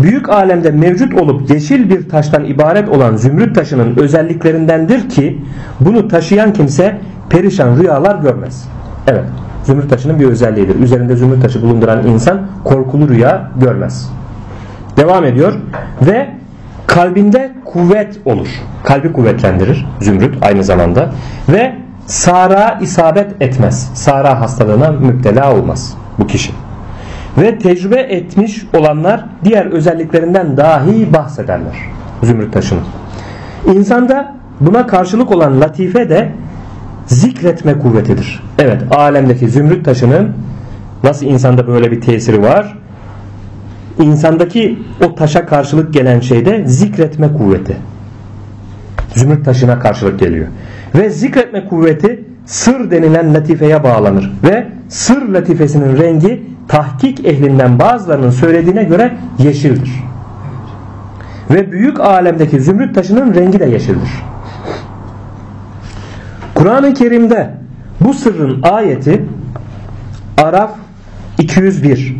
Büyük alemde mevcut olup yeşil bir taştan ibaret olan zümrüt taşının özelliklerindendir ki bunu taşıyan kimse perişan rüyalar görmez. Evet zümrüt taşının bir özelliğidir. Üzerinde zümrüt taşı bulunduran insan korkulu rüya görmez. Devam ediyor ve kalbinde kuvvet olur. Kalbi kuvvetlendirir zümrüt aynı zamanda ve sara isabet etmez. Sara hastalığına müptela olmaz bu kişi. Ve tecrübe etmiş olanlar diğer özelliklerinden dahi bahsederler zümrüt taşının. İnsanda buna karşılık olan latife de zikretme kuvvetidir. Evet alemdeki zümrüt taşının nasıl insanda böyle bir tesiri var? insandaki o taşa karşılık gelen şey de zikretme kuvveti. Zümrüt taşına karşılık geliyor. Ve zikretme kuvveti sır denilen latifeye bağlanır. Ve sır latifesinin rengi tahkik ehlinden bazılarının söylediğine göre yeşildir. Ve büyük alemdeki zümrüt taşının rengi de yeşildir. Kur'an-ı Kerim'de bu sırrın ayeti Araf 201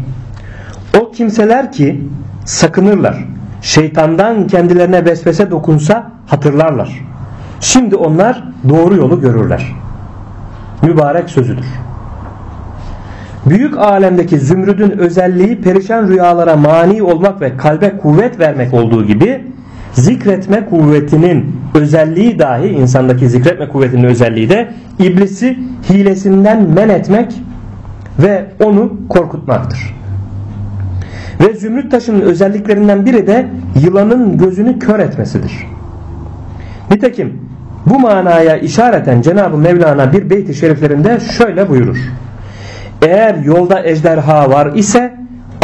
o kimseler ki sakınırlar. Şeytandan kendilerine vesvese dokunsa hatırlarlar. Şimdi onlar doğru yolu görürler. Mübarek sözüdür. Büyük alemdeki zümrüdün özelliği perişan rüyalara mani olmak ve kalbe kuvvet vermek olduğu gibi zikretme kuvvetinin özelliği dahi insandaki zikretme kuvvetinin özelliği de iblisi hilesinden men etmek ve onu korkutmaktır. Ve zümrüt taşının özelliklerinden biri de yılanın gözünü kör etmesidir. Nitekim bu manaya işareten Cenab-ı Mevlana bir beyti şeriflerinde şöyle buyurur. Eğer yolda ejderha var ise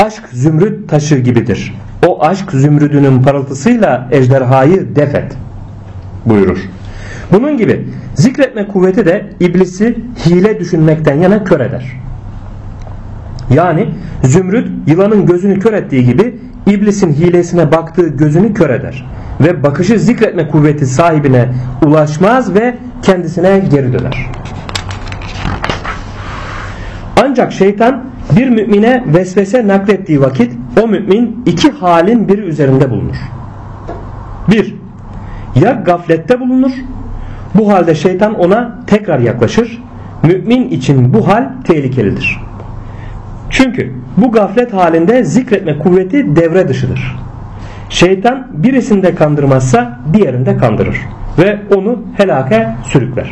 aşk zümrüt taşı gibidir. O aşk zümrüdünün parıltısıyla ejderhayı defet buyurur. Bunun gibi zikretme kuvveti de iblisi hile düşünmekten yana kör eder. Yani zümrüt yılanın gözünü kör ettiği gibi iblisin hilesine baktığı gözünü kör eder. Ve bakışı zikretme kuvveti sahibine ulaşmaz ve kendisine geri döner. Ancak şeytan bir mümine vesvese naklettiği vakit o mümin iki halin biri üzerinde bulunur. Bir, ya gaflette bulunur, bu halde şeytan ona tekrar yaklaşır. Mümin için bu hal tehlikelidir. Çünkü bu gaflet halinde zikretme kuvveti devre dışıdır. Şeytan birisinde kandırmazsa diğerinde kandırır. ve onu helake sürükler.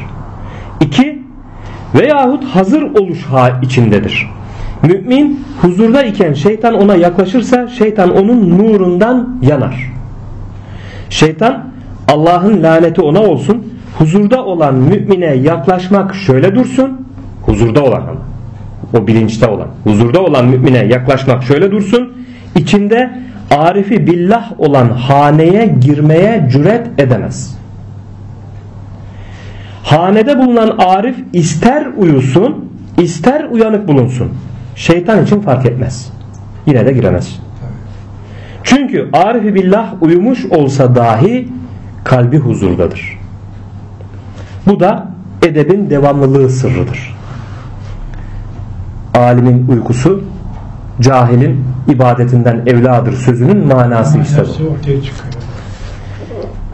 2. Veyahut hazır oluş içindedir. Mümin huzurda iken şeytan ona yaklaşırsa şeytan onun nurundan yanar. Şeytan Allah'ın laneti ona olsun. Huzurda olan mümine yaklaşmak şöyle dursun. Huzurda olan o bilinçte olan, huzurda olan mümine yaklaşmak şöyle dursun. İçinde arifi billah olan haneye girmeye cüret edemez. Hanede bulunan arif ister uyusun, ister uyanık bulunsun. Şeytan için fark etmez. Yine de giremez. Çünkü arifi billah uyumuş olsa dahi kalbi huzurdadır. Bu da edebin devamlılığı sırrıdır. Alimin uykusu cahilin ibadetinden evladır sözünün manası işte bu.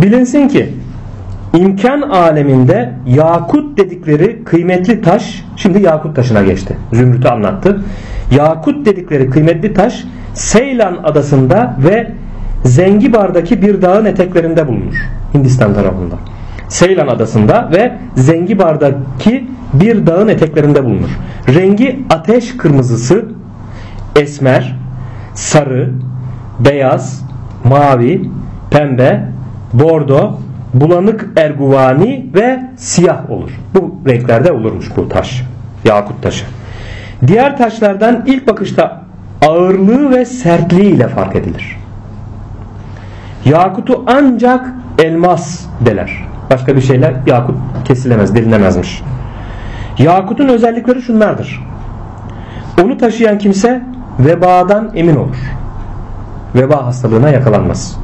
Bilinsin ki imkan aleminde yakut dedikleri kıymetli taş şimdi yakut taşına geçti. Zümrüt'ü anlattı. Yakut dedikleri kıymetli taş Seylan adasında ve Zengibar'daki bir dağın eteklerinde bulunur. Hindistan tarafında. Seylan adasında ve Zengibar'daki bir dağın eteklerinde bulunur. Rengi ateş kırmızısı, esmer, sarı, beyaz, mavi, pembe, bordo, bulanık erguvani ve siyah olur. Bu renklerde olurmuş bu taş. Yakut taşı. Diğer taşlardan ilk bakışta ağırlığı ve sertliği ile fark edilir. Yakutu ancak elmas deler. Başka bir şeyler yakut kesilemez, delinemezmiş. Yakutun özellikleri şunlardır. Onu taşıyan kimse vebadan emin olur. Veba hastalığına yakalanmaz.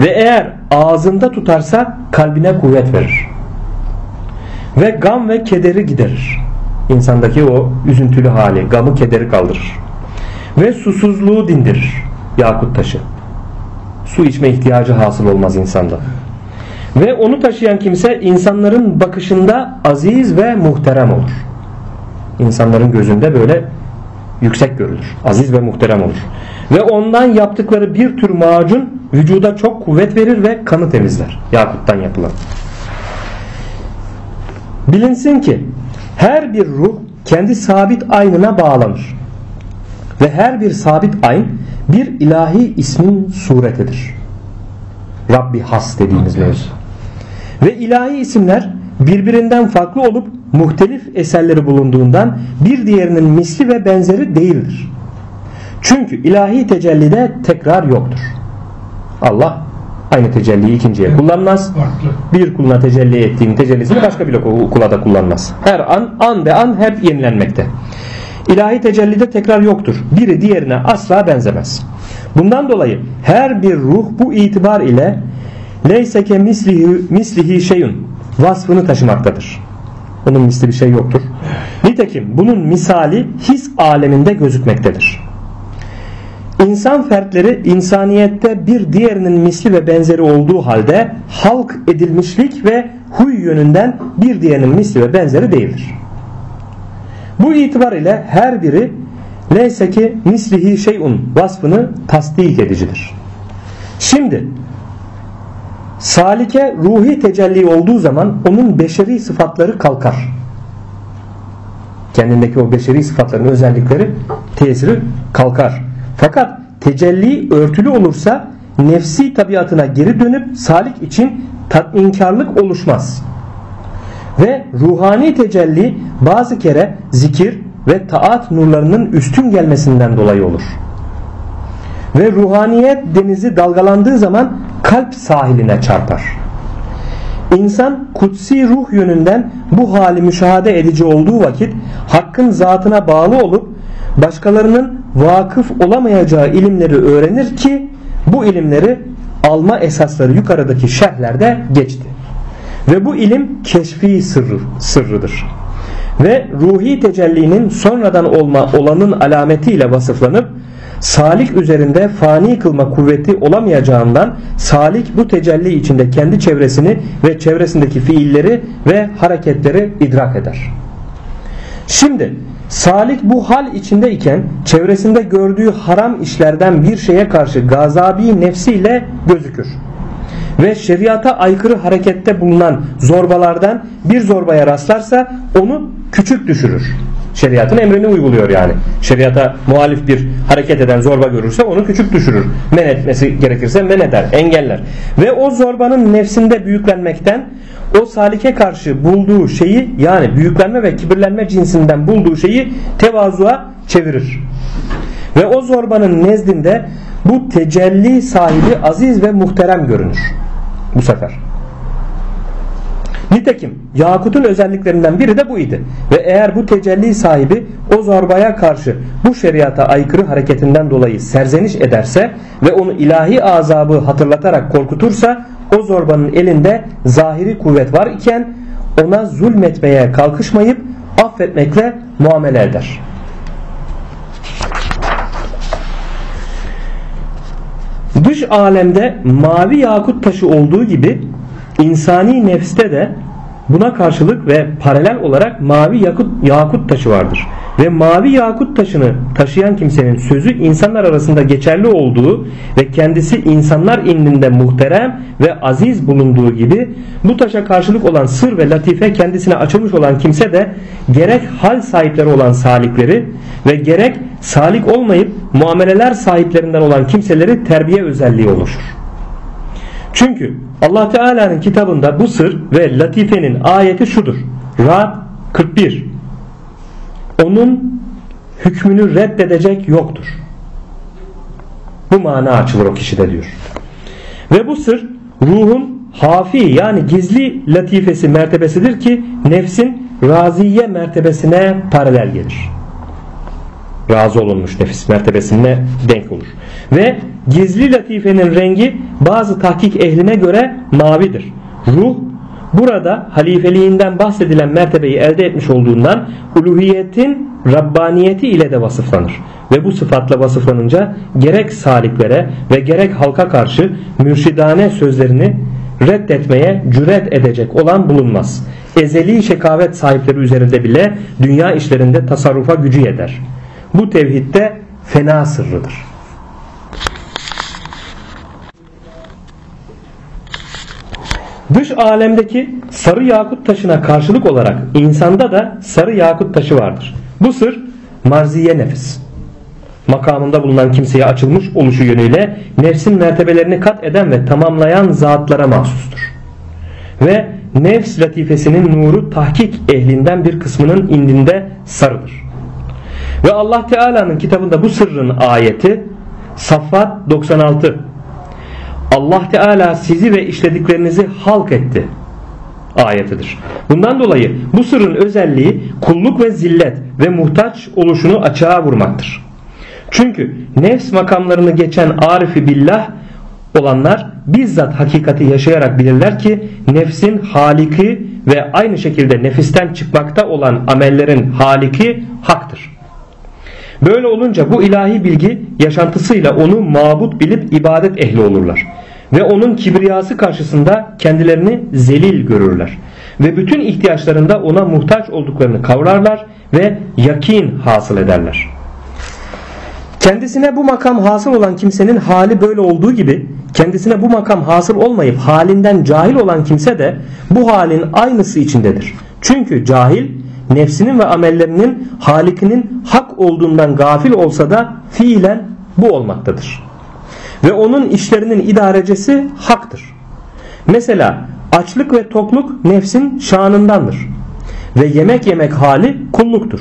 Ve eğer ağzında tutarsa kalbine kuvvet verir. Ve gam ve kederi giderir. İnsandaki o üzüntülü hali, gamı kederi kaldırır. Ve susuzluğu dindirir. Yakut taşı. Su içme ihtiyacı hasıl olmaz insanda. Ve onu taşıyan kimse insanların bakışında aziz ve muhterem olur. İnsanların gözünde böyle yüksek görülür. Aziz ve muhterem olur. Ve ondan yaptıkları bir tür macun vücuda çok kuvvet verir ve kanı temizler. Yakuttan yapılan. Bilinsin ki her bir ruh kendi sabit aynına bağlanır. Ve her bir sabit ayn bir ilahi ismin suretidir. Rabbi has dediğimiz mevzu. Ve ilahi isimler birbirinden farklı olup muhtelif eserleri bulunduğundan bir diğerinin misli ve benzeri değildir. Çünkü ilahi tecellide tekrar yoktur. Allah aynı tecelliyi ikinciye kullanmaz. Bir kuluna tecelli ettiğin tecellisini başka bir kula da kullanmaz. Her an an be an hep yenilenmekte. İlahi tecellide tekrar yoktur. Biri diğerine asla benzemez. Bundan dolayı her bir ruh bu itibar ile leyseke mislihi, mislihi şeyun vasfını taşımaktadır. Bunun misli bir şey yoktur. Nitekim bunun misali his aleminde gözükmektedir. İnsan fertleri insaniyette bir diğerinin misli ve benzeri olduğu halde halk edilmişlik ve huy yönünden bir diğerinin misli ve benzeri değildir. Bu itibar ile her biri leyseki mislihi şeyun vasfını tasdik edicidir. Şimdi salike ruhi tecelli olduğu zaman onun beşeri sıfatları kalkar. Kendindeki o beşeri sıfatların özellikleri tesiri kalkar. Fakat tecelli örtülü olursa nefsi tabiatına geri dönüp salik için tatminkarlık oluşmaz. Ve ruhani tecelli bazı kere zikir ve taat nurlarının üstün gelmesinden dolayı olur. Ve ruhaniyet denizi dalgalandığı zaman kalp sahiline çarpar. İnsan kutsi ruh yönünden bu hali müşahede edici olduğu vakit hakkın zatına bağlı olup başkalarının vakıf olamayacağı ilimleri öğrenir ki bu ilimleri alma esasları yukarıdaki şerhlerde geçti. Ve bu ilim keşfi sırrı, sırrıdır. Ve ruhi tecellinin sonradan olma olanın alametiyle vasıflanıp salik üzerinde fani kılma kuvveti olamayacağından salik bu tecelli içinde kendi çevresini ve çevresindeki fiilleri ve hareketleri idrak eder. Şimdi Salik bu hal içinde iken çevresinde gördüğü haram işlerden bir şeye karşı gazabi nefsiyle gözükür. ve şeriata aykırı harekette bulunan zorbalardan bir zorbaya rastlarsa onu küçük düşürür. Şeriatın emrini uyguluyor yani. Şeriata muhalif bir hareket eden zorba görürse onu küçük düşürür. Men etmesi gerekirse men eder, engeller. Ve o zorbanın nefsinde büyüklenmekten o salike karşı bulduğu şeyi yani büyüklenme ve kibirlenme cinsinden bulduğu şeyi tevazuğa çevirir. Ve o zorbanın nezdinde bu tecelli sahibi aziz ve muhterem görünür. Bu sefer. Nitekim Yakut'un özelliklerinden biri de bu idi. Ve eğer bu tecelli sahibi o zorbaya karşı bu şeriata aykırı hareketinden dolayı serzeniş ederse ve onu ilahi azabı hatırlatarak korkutursa o zorbanın elinde zahiri kuvvet var iken ona zulmetmeye kalkışmayıp affetmekle muamele eder. Dış alemde mavi yakut taşı olduğu gibi insani nefste de buna karşılık ve paralel olarak mavi yakut, yakut taşı vardır. Ve mavi yakut taşını taşıyan kimsenin sözü insanlar arasında geçerli olduğu ve kendisi insanlar indinde muhterem ve aziz bulunduğu gibi bu taşa karşılık olan sır ve latife kendisine açılmış olan kimse de gerek hal sahipleri olan salikleri ve gerek salik olmayıp muameleler sahiplerinden olan kimseleri terbiye özelliği oluşur. Çünkü Allah Teala'nın kitabında bu sır ve latifenin ayeti şudur. Ra'd 41 Onun hükmünü reddedecek yoktur. Bu mana açılır o kişide diyor. Ve bu sır ruhun hafi yani gizli latifesi mertebesidir ki nefsin raziye mertebesine paralel gelir razı olunmuş nefis mertebesine denk olur. Ve gizli latifenin rengi bazı tahkik ehline göre mavidir. Ruh burada halifeliğinden bahsedilen mertebeyi elde etmiş olduğundan uluhiyetin Rabbaniyeti ile de vasıflanır. Ve bu sıfatla vasıflanınca gerek saliklere ve gerek halka karşı mürşidane sözlerini reddetmeye cüret edecek olan bulunmaz. Ezeli şekavet sahipleri üzerinde bile dünya işlerinde tasarrufa gücü yeder. Bu tevhidde fena sırrıdır. Dış alemdeki sarı yakut taşına karşılık olarak insanda da sarı yakut taşı vardır. Bu sır marziye nefis. Makamında bulunan kimseye açılmış oluşu yönüyle nefsin mertebelerini kat eden ve tamamlayan zatlara mahsustur. Ve nefs latifesinin nuru tahkik ehlinden bir kısmının indinde sarıdır. Ve Allah Teala'nın kitabında bu sırrın ayeti Saffat 96 Allah Teala sizi ve işlediklerinizi halk etti ayetidir. Bundan dolayı bu sırrın özelliği kulluk ve zillet ve muhtaç oluşunu açığa vurmaktır. Çünkü nefs makamlarını geçen arifi billah olanlar bizzat hakikati yaşayarak bilirler ki nefsin haliki ve aynı şekilde nefisten çıkmakta olan amellerin haliki haktır. Böyle olunca bu ilahi bilgi yaşantısıyla onu mabut bilip ibadet ehli olurlar. Ve onun kibriyası karşısında kendilerini zelil görürler. Ve bütün ihtiyaçlarında ona muhtaç olduklarını kavrarlar ve yakin hasıl ederler. Kendisine bu makam hasıl olan kimsenin hali böyle olduğu gibi kendisine bu makam hasıl olmayıp halinden cahil olan kimse de bu halin aynısı içindedir. Çünkü cahil nefsinin ve amellerinin halikinin hak olduğundan gafil olsa da fiilen bu olmaktadır. Ve onun işlerinin idarecesi haktır. Mesela açlık ve tokluk nefsin şanındandır. Ve yemek yemek hali kulluktur.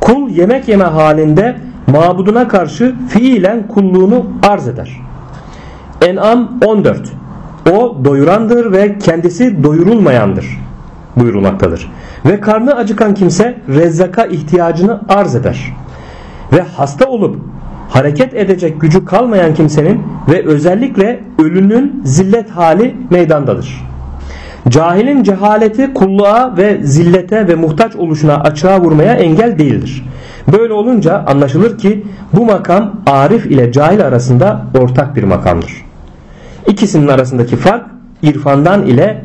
Kul yemek yeme halinde mabuduna karşı fiilen kulluğunu arz eder. En'am 14 O doyurandır ve kendisi doyurulmayandır buyurulmaktadır. Ve karnı acıkan kimse rezzaka ihtiyacını arz eder. Ve hasta olup hareket edecek gücü kalmayan kimsenin ve özellikle ölünün zillet hali meydandadır. Cahilin cehaleti kulluğa ve zillete ve muhtaç oluşuna açığa vurmaya engel değildir. Böyle olunca anlaşılır ki bu makam arif ile cahil arasında ortak bir makamdır. İkisinin arasındaki fark irfandan ile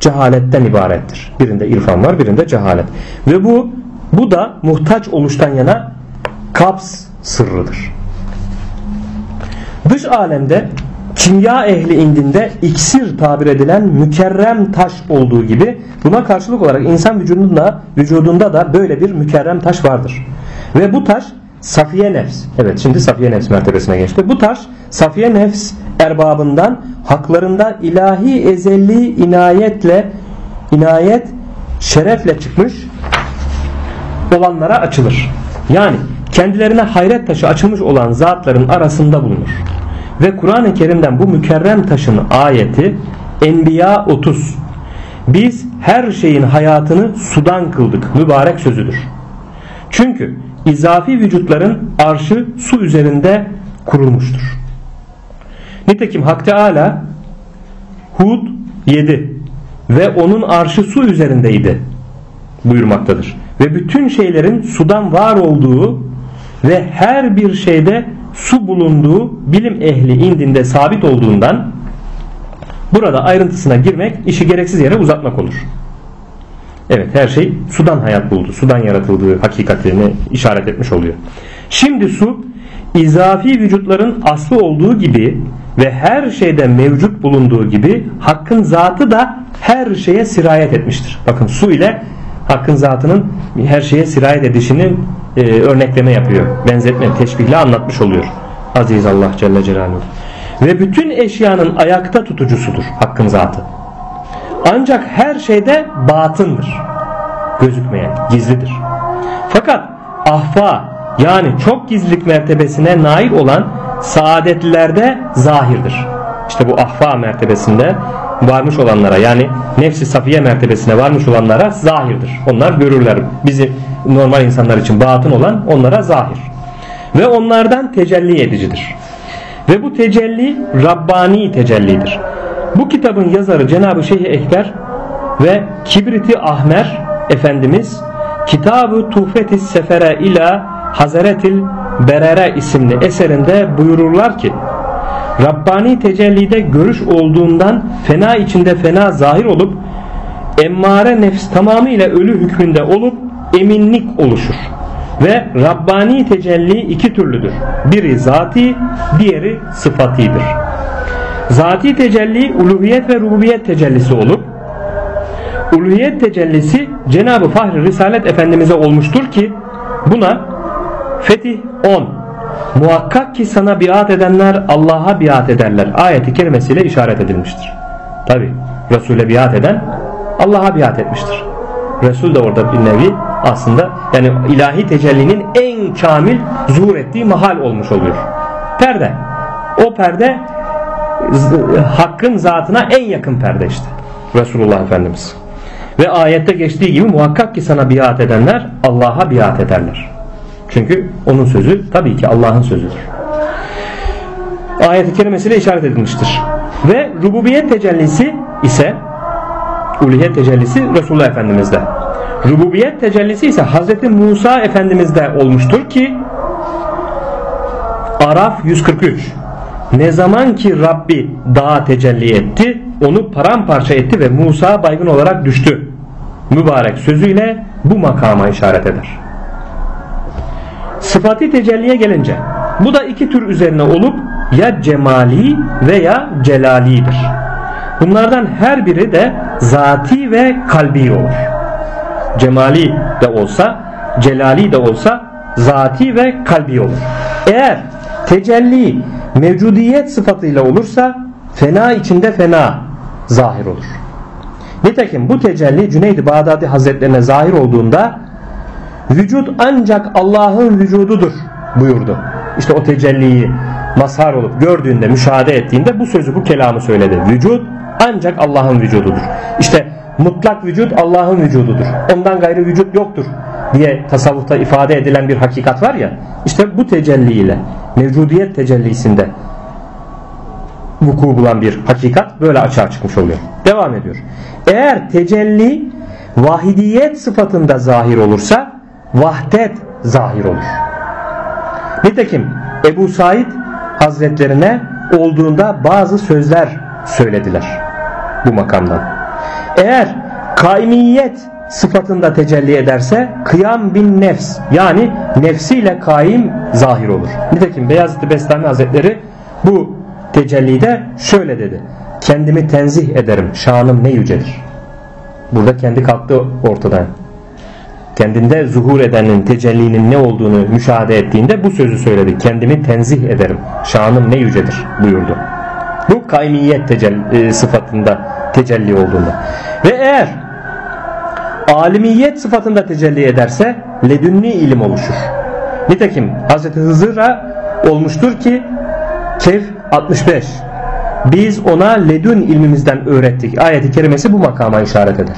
cehaletten ibarettir. Birinde irfan var, birinde cehalet. Ve bu bu da muhtaç oluştan yana kaps sırrıdır. Dış alemde kimya ehli indinde iksir tabir edilen mükerrem taş olduğu gibi buna karşılık olarak insan vücudunda vücudunda da böyle bir mükerrem taş vardır. Ve bu taş Safiye nefs. Evet şimdi Safiye nefs mertebesine geçti. Bu taş Safiye nefs erbabından haklarında ilahi ezelli inayetle inayet şerefle çıkmış olanlara açılır. Yani kendilerine hayret taşı açılmış olan zatların arasında bulunur. Ve Kur'an-ı Kerim'den bu mükerrem taşın ayeti Enbiya 30. Biz her şeyin hayatını sudan kıldık mübarek sözüdür. Çünkü izafi vücutların arşı su üzerinde kurulmuştur. Nitekim Hak Teala Hud 7 ve onun arşı su üzerindeydi buyurmaktadır. Ve bütün şeylerin sudan var olduğu ve her bir şeyde su bulunduğu bilim ehli indinde sabit olduğundan burada ayrıntısına girmek işi gereksiz yere uzatmak olur. Evet her şey sudan hayat buldu. Sudan yaratıldığı hakikatini işaret etmiş oluyor. Şimdi su izafi vücutların aslı olduğu gibi ve her şeyde mevcut bulunduğu gibi hakkın zatı da her şeye sirayet etmiştir. Bakın su ile hakkın zatının her şeye sirayet edişini e, örnekleme yapıyor. Benzetme, teşbihle anlatmış oluyor. Aziz Allah Celle Celaluhu. Ve bütün eşyanın ayakta tutucusudur hakkın zatı. Ancak her şeyde batındır. Gözükmeyen, gizlidir. Fakat ahfa yani çok gizlilik mertebesine nail olan saadetlilerde zahirdir. İşte bu ahfa mertebesinde varmış olanlara yani nefsi safiye mertebesine varmış olanlara zahirdir. Onlar görürler. Bizi normal insanlar için batın olan onlara zahir. Ve onlardan tecelli edicidir. Ve bu tecelli Rabbani tecellidir. Bu kitabın yazarı Cenab-ı Şeyh Ekber ve Kibriti Ahmer Efendimiz Kitabı Tuhfetis Sefere ila Hazaretil Berere isimli eserinde buyururlar ki Rabbani tecellide görüş olduğundan fena içinde fena zahir olup emmare nefs tamamıyla ölü hükmünde olup eminlik oluşur. Ve Rabbani tecelli iki türlüdür. Biri zati, diğeri sıfatidir. Zati tecelli uluhiyet ve rububiyet tecellisi olup uluhiyet tecellisi Cenab-ı Fahri Risalet Efendimiz'e olmuştur ki buna Fetih 10 Muhakkak ki sana biat edenler Allah'a biat ederler. Ayeti kerimesiyle işaret edilmiştir. Tabi Resul'e biat eden Allah'a biat etmiştir. Resul de orada bir nevi aslında yani ilahi tecellinin en kamil zuhur ettiği mahal olmuş oluyor. Perde. O perde hakkın zatına en yakın perde işte. Resulullah Efendimiz. Ve ayette geçtiği gibi muhakkak ki sana biat edenler Allah'a biat ederler. Çünkü onun sözü tabii ki Allah'ın sözüdür. Ayet-i kerimesiyle işaret edilmiştir. Ve rububiyet tecellisi ise uluhiyet tecellisi Resulullah Efendimiz'de. Rububiyet tecellisi ise Hazreti Musa Efendimiz'de olmuştur ki Araf 143 ne zaman ki Rabbi dağa tecelli etti onu paramparça etti ve Musa baygın olarak düştü. Mübarek sözüyle bu makama işaret eder. Sıfatı tecelliye gelince bu da iki tür üzerine olup ya cemali veya celalidir. Bunlardan her biri de zati ve kalbi olur. Cemali de olsa, celali de olsa zati ve kalbi olur. Eğer tecelli mevcudiyet sıfatıyla olursa fena içinde fena zahir olur. Nitekim bu tecelli Cüneyd-i Bağdadi Hazretlerine zahir olduğunda vücut ancak Allah'ın vücududur buyurdu. İşte o tecelliyi mazhar olup gördüğünde, müşahede ettiğinde bu sözü, bu kelamı söyledi. Vücut ancak Allah'ın vücududur. İşte mutlak vücut Allah'ın vücududur. Ondan gayrı vücut yoktur diye tasavvufta ifade edilen bir hakikat var ya. İşte bu tecelli ile mevcudiyet tecellisinde vuku bulan bir hakikat böyle açığa çıkmış oluyor. Devam ediyor. Eğer tecelli vahidiyet sıfatında zahir olursa vahdet zahir olur. Nitekim Ebu Said Hazretlerine olduğunda bazı sözler söylediler bu makamdan. Eğer kaimiyet sıfatında tecelli ederse kıyam bin nefs yani nefsiyle kaim zahir olur. Nitekim Beyazıt Bestami Hazretleri bu tecellide şöyle dedi. Kendimi tenzih ederim. Şanım ne yücedir. Burada kendi kalktı ortadan. Kendinde zuhur edenin tecellinin ne olduğunu müşahede ettiğinde bu sözü söyledi. Kendimi tenzih ederim. Şanım ne yücedir buyurdu. Bu kaimiyet tecelli, e, sıfatında tecelli olduğunda. Ve eğer alimiyet sıfatında tecelli ederse ledünni ilim oluşur. Nitekim Hz. Hızır'a olmuştur ki Kehf 65 biz ona ledün ilmimizden öğrettik. Ayeti kerimesi bu makama işaret eder.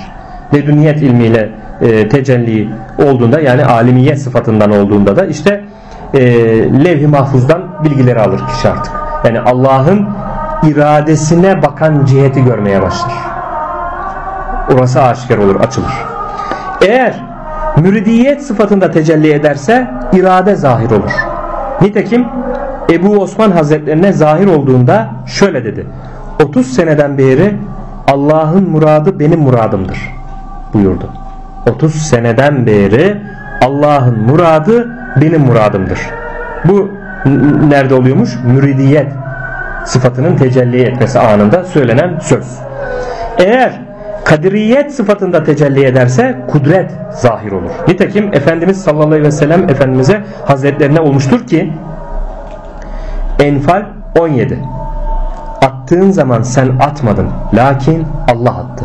Ledüniyet ilmiyle e, tecelli olduğunda yani alimiyet sıfatından olduğunda da işte e, levh-i mahfuzdan bilgileri alır kişi artık. Yani Allah'ın iradesine bakan ciheti görmeye başlar. Orası aşikar olur, açılır. Eğer müridiyet sıfatında tecelli ederse irade zahir olur. Nitekim Ebu Osman Hazretlerine zahir olduğunda şöyle dedi. 30 seneden beri Allah'ın muradı benim muradımdır buyurdu. 30 seneden beri Allah'ın muradı benim muradımdır. Bu nerede oluyormuş? Müridiyet sıfatının tecelli etmesi anında söylenen söz. Eğer kadiriyet sıfatında tecelli ederse kudret zahir olur. Nitekim Efendimiz sallallahu aleyhi ve sellem Efendimiz'e hazretlerine olmuştur ki Enfal 17 Attığın zaman sen atmadın lakin Allah attı.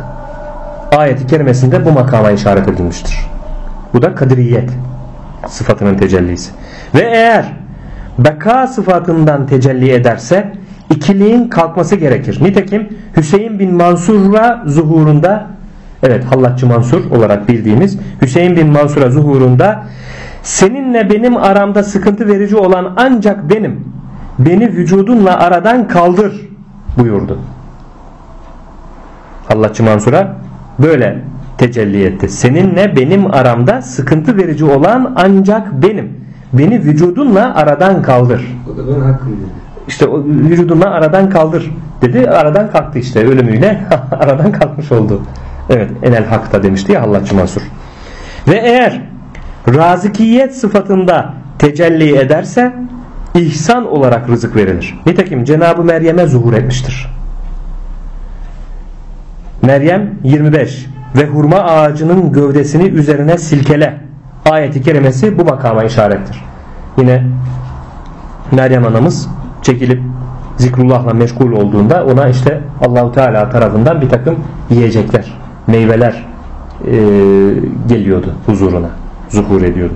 Ayeti kerimesinde bu makama işaret edilmiştir. Bu da kadiriyet sıfatının tecellisi. Ve eğer beka sıfatından tecelli ederse ikiliğin kalkması gerekir. Nitekim Hüseyin bin Mansur'a zuhurunda evet Hallatçı Mansur olarak bildiğimiz Hüseyin bin Mansur'a zuhurunda seninle benim aramda sıkıntı verici olan ancak benim beni vücudunla aradan kaldır buyurdu. Hallatçı Mansur'a böyle tecelli etti. Seninle benim aramda sıkıntı verici olan ancak benim. Beni vücudunla aradan kaldır. O da ben hakkım. İşte o vücudunla aradan kaldır dedi. Aradan kalktı işte ölümüyle aradan kalkmış oldu. Evet enel hakta demişti ya Hallatçı Mansur. Ve eğer razikiyet sıfatında tecelli ederse ihsan olarak rızık verilir. Nitekim Cenab-ı Meryem'e zuhur etmiştir. Meryem 25 ve hurma ağacının gövdesini üzerine silkele ayeti kerimesi bu makama işarettir. Yine Meryem anamız çekilip zikrullahla meşgul olduğunda ona işte Allahu Teala tarafından bir takım yiyecekler, meyveler e, geliyordu huzuruna, zuhur ediyordu.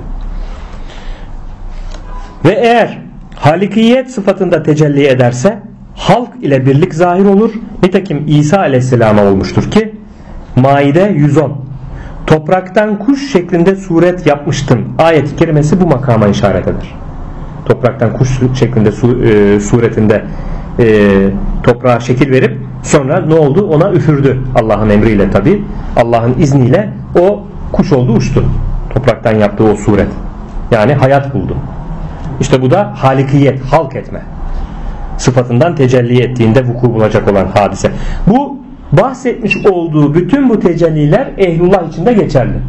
Ve eğer halikiyet sıfatında tecelli ederse halk ile birlik zahir olur. Nitekim İsa aleyhisselama olmuştur ki Maide 110 Topraktan kuş şeklinde suret yapmıştın. Ayet-i kerimesi bu makama işaret eder. Topraktan kuş şeklinde su, e, suretinde e, toprağa şekil verip sonra ne oldu? Ona üfürdü Allah'ın emriyle tabi. Allah'ın izniyle o kuş oldu uçtu. Topraktan yaptığı o suret. Yani hayat buldu. İşte bu da halikiyet, halk etme sıfatından tecelli ettiğinde vuku bulacak olan hadise. Bu bahsetmiş olduğu bütün bu tecelliler ehlullah içinde geçerli.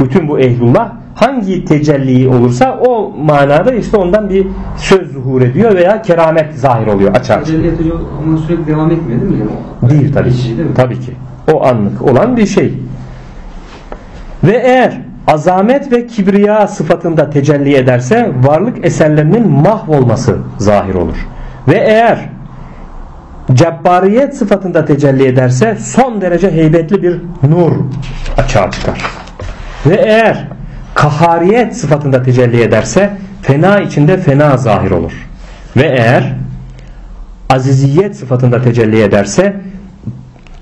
Bütün bu ehlullah hangi tecelli olursa o manada işte ondan bir söz zuhur ediyor veya keramet zahir oluyor açar. Tecelli hocam ama sürekli devam etmiyor değil mi? Değil tabii ki. değil mi? Tabii ki. O anlık olan bir şey. Ve eğer azamet ve kibriya sıfatında tecelli ederse varlık eserlerinin mahvolması zahir olur. Ve eğer cebbariyet sıfatında tecelli ederse son derece heybetli bir nur açığa çıkar. Ve eğer kahariyet sıfatında tecelli ederse fena içinde fena zahir olur. Ve eğer aziziyet sıfatında tecelli ederse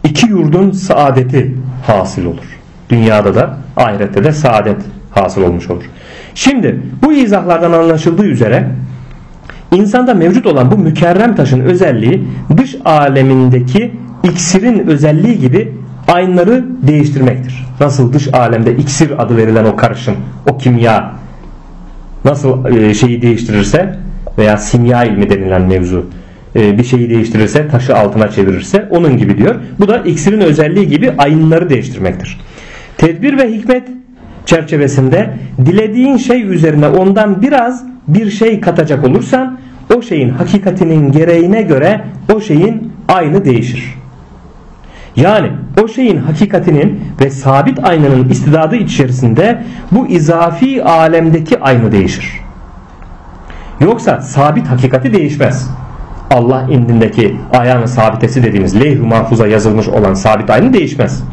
iki yurdun saadeti hasıl olur. Dünyada da ahirette de saadet hasıl olmuş olur. Şimdi bu izahlardan anlaşıldığı üzere insanda mevcut olan bu mükerrem taşın özelliği dış alemindeki iksirin özelliği gibi aynları değiştirmektir. Nasıl dış alemde iksir adı verilen o karışım, o kimya nasıl e, şeyi değiştirirse veya simya ilmi denilen mevzu e, bir şeyi değiştirirse taşı altına çevirirse onun gibi diyor. Bu da iksirin özelliği gibi ayınları değiştirmektir. Tedbir ve hikmet çerçevesinde dilediğin şey üzerine ondan biraz bir şey katacak olursan o şeyin hakikatinin gereğine göre o şeyin aynı değişir. Yani o şeyin hakikatinin ve sabit aynanın istidadı içerisinde bu izafi alemdeki aynı değişir. Yoksa sabit hakikati değişmez. Allah indindeki ayağın sabitesi dediğimiz leyh-i mahfuza yazılmış olan sabit aynı değişmez.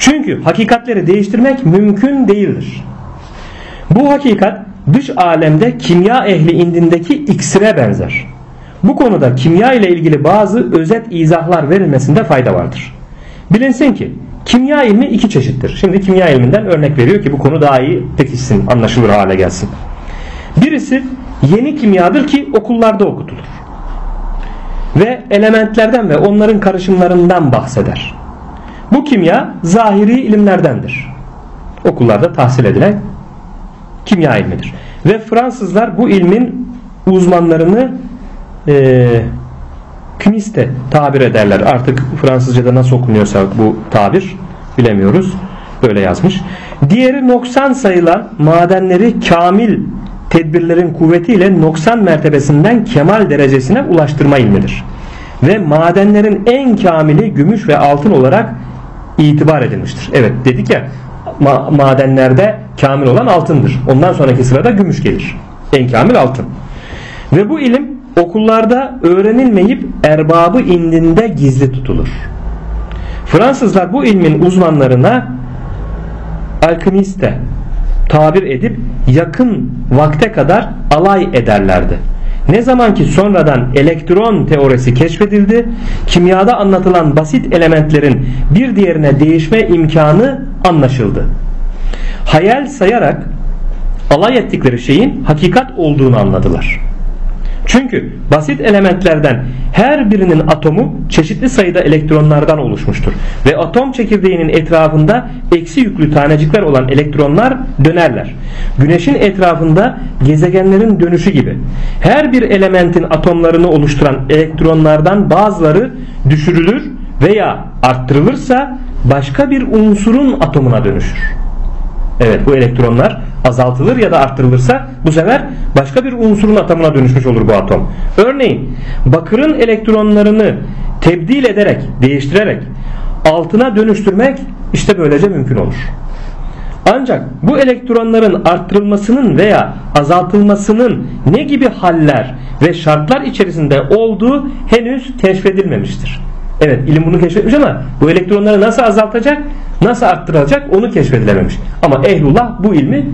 Çünkü hakikatleri değiştirmek mümkün değildir. Bu hakikat dış alemde kimya ehli indindeki iksire benzer. Bu konuda kimya ile ilgili bazı özet izahlar verilmesinde fayda vardır. Bilinsin ki kimya ilmi iki çeşittir. Şimdi kimya ilminden örnek veriyor ki bu konu daha iyi pekişsin, anlaşılır hale gelsin. Birisi yeni kimyadır ki okullarda okutulur. Ve elementlerden ve onların karışımlarından bahseder. Bu kimya zahiri ilimlerdendir. Okullarda tahsil edilen kimya ilmidir. Ve Fransızlar bu ilmin uzmanlarını e, kümiste tabir ederler. Artık Fransızca'da nasıl okunuyorsa bu tabir bilemiyoruz. Böyle yazmış. Diğeri noksan sayılan madenleri kamil tedbirlerin kuvvetiyle noksan mertebesinden kemal derecesine ulaştırma ilmidir. Ve madenlerin en kamili gümüş ve altın olarak itibar edilmiştir. Evet dedik ya ma madenlerde kamil olan altındır. Ondan sonraki sırada gümüş gelir. En kamil altın. Ve bu ilim okullarda öğrenilmeyip erbabı indinde gizli tutulur. Fransızlar bu ilmin uzmanlarına alkimiste tabir edip yakın vakte kadar alay ederlerdi. Ne zaman ki sonradan elektron teorisi keşfedildi, kimyada anlatılan basit elementlerin bir diğerine değişme imkanı anlaşıldı. Hayal sayarak alay ettikleri şeyin hakikat olduğunu anladılar. Çünkü basit elementlerden her birinin atomu çeşitli sayıda elektronlardan oluşmuştur. Ve atom çekirdeğinin etrafında eksi yüklü tanecikler olan elektronlar dönerler. Güneşin etrafında gezegenlerin dönüşü gibi. Her bir elementin atomlarını oluşturan elektronlardan bazıları düşürülür veya arttırılırsa başka bir unsurun atomuna dönüşür. Evet bu elektronlar azaltılır ya da arttırılırsa bu sefer başka bir unsurun atomuna dönüşmüş olur bu atom. Örneğin bakırın elektronlarını tebdil ederek, değiştirerek altına dönüştürmek işte böylece mümkün olur. Ancak bu elektronların arttırılmasının veya azaltılmasının ne gibi haller ve şartlar içerisinde olduğu henüz keşfedilmemiştir. Evet ilim bunu keşfetmiş ama bu elektronları nasıl azaltacak, nasıl arttıracak onu keşfedilememiş. Ama ehlullah bu ilmi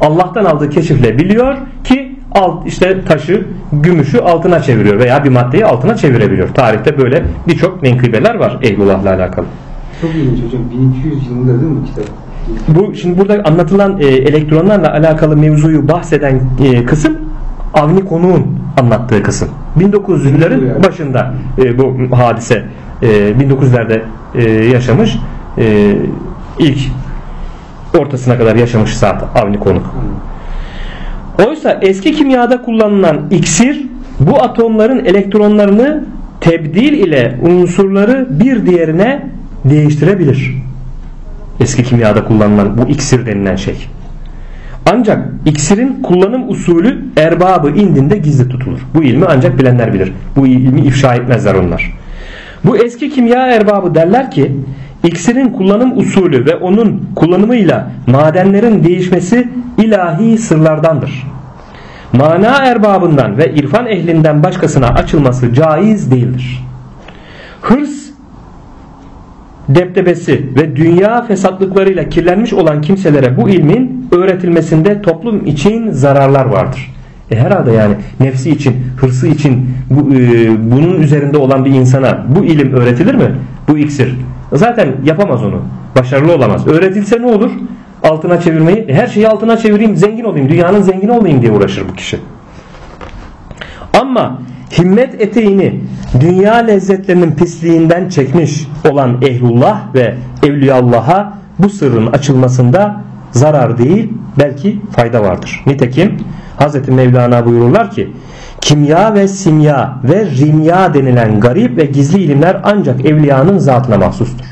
Allah'tan aldığı keşifle biliyor ki alt işte taşı, gümüşü altına çeviriyor veya bir maddeyi altına çevirebiliyor. Tarihte böyle birçok menkıbeler var ehlullahla alakalı. Çok ilginç hocam. 1200 yılında değil mi kitap? Bu şimdi burada anlatılan e, elektronlarla alakalı mevzuyu bahseden e, kısım Avni Konuğ'un anlattığı kısım. 1900'lerin başında e, bu hadise e, 1900'lerde e, yaşamış. E, ilk ortasına kadar yaşamış zaten Avni Konuk. Oysa eski kimyada kullanılan iksir bu atomların elektronlarını tebdil ile unsurları bir diğerine değiştirebilir. Eski kimyada kullanılan bu iksir denilen şey. Ancak iksirin kullanım usulü erbabı indinde gizli tutulur. Bu ilmi ancak bilenler bilir. Bu ilmi ifşa etmezler onlar. Bu eski kimya erbabı derler ki iksirin kullanım usulü ve onun kullanımıyla madenlerin değişmesi ilahi sırlardandır. Mana erbabından ve irfan ehlinden başkasına açılması caiz değildir. Hırs deptebesi ve dünya fesatlıklarıyla kirlenmiş olan kimselere bu ilmin öğretilmesinde toplum için zararlar vardır. E herhalde yani nefsi için, hırsı için bu, e, bunun üzerinde olan bir insana bu ilim öğretilir mi? Bu iksir. Zaten yapamaz onu. Başarılı olamaz. Öğretilse ne olur? Altına çevirmeyi. E her şeyi altına çevireyim, zengin olayım, dünyanın zengini olayım diye uğraşır bu kişi. Ama himmet eteğini dünya lezzetlerinin pisliğinden çekmiş olan ehlullah ve evliyallah'a bu sırrın açılmasında zarar değil belki fayda vardır. Nitekim Hz. Mevlana buyururlar ki kimya ve simya ve rimya denilen garip ve gizli ilimler ancak evliyanın zatına mahsustur.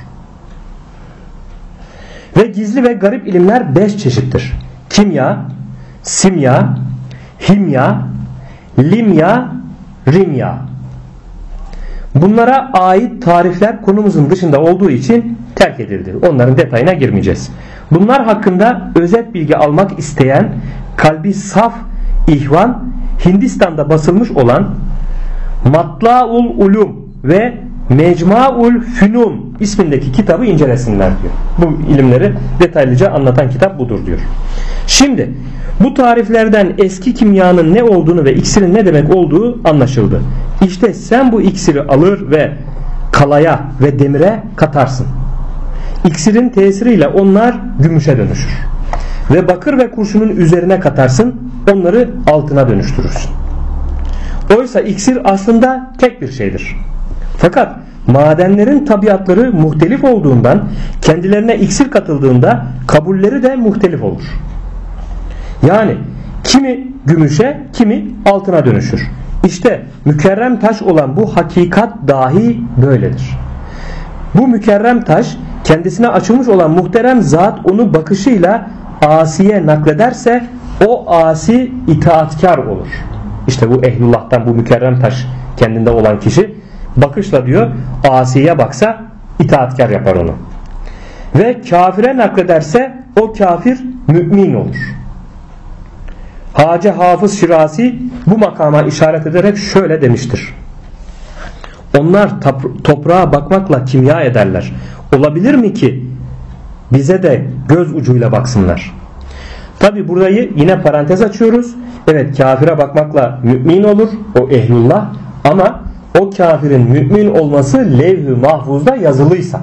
Ve gizli ve garip ilimler beş çeşittir. Kimya, simya, himya, limya, rimya. Bunlara ait tarifler konumuzun dışında olduğu için terk edildi. Onların detayına girmeyeceğiz. Bunlar hakkında özet bilgi almak isteyen kalbi saf ihvan Hindistan'da basılmış olan Matlaul Ulum ve Mecmuaul Fünun ismindeki kitabı incelesinler diyor. Bu ilimleri detaylıca anlatan kitap budur diyor. Şimdi bu tariflerden eski kimyanın ne olduğunu ve iksirin ne demek olduğu anlaşıldı. İşte sen bu iksiri alır ve kalaya ve demire katarsın. İksirin tesiriyle onlar gümüşe dönüşür. Ve bakır ve kurşunun üzerine katarsın, onları altına dönüştürürsün. Oysa iksir aslında tek bir şeydir. Fakat madenlerin tabiatları muhtelif olduğundan kendilerine iksir katıldığında kabulleri de muhtelif olur. Yani kimi gümüşe kimi altına dönüşür. İşte mükerrem taş olan bu hakikat dahi böyledir. Bu mükerrem taş kendisine açılmış olan muhterem zat onu bakışıyla asiye naklederse o asi itaatkar olur. İşte bu ehlullah'tan bu mükerrem taş kendinde olan kişi bakışla diyor asiye baksa itaatkar yapar onu. Ve kafire naklederse o kafir mümin olur. Hacı Hafız Şirasi bu makama işaret ederek şöyle demiştir. Onlar toprağa bakmakla kimya ederler. Olabilir mi ki bize de göz ucuyla baksınlar? Tabi burayı yine parantez açıyoruz. Evet kafire bakmakla mümin olur o ehlullah ama o kafirin mümin olması levh-i mahfuzda yazılıysa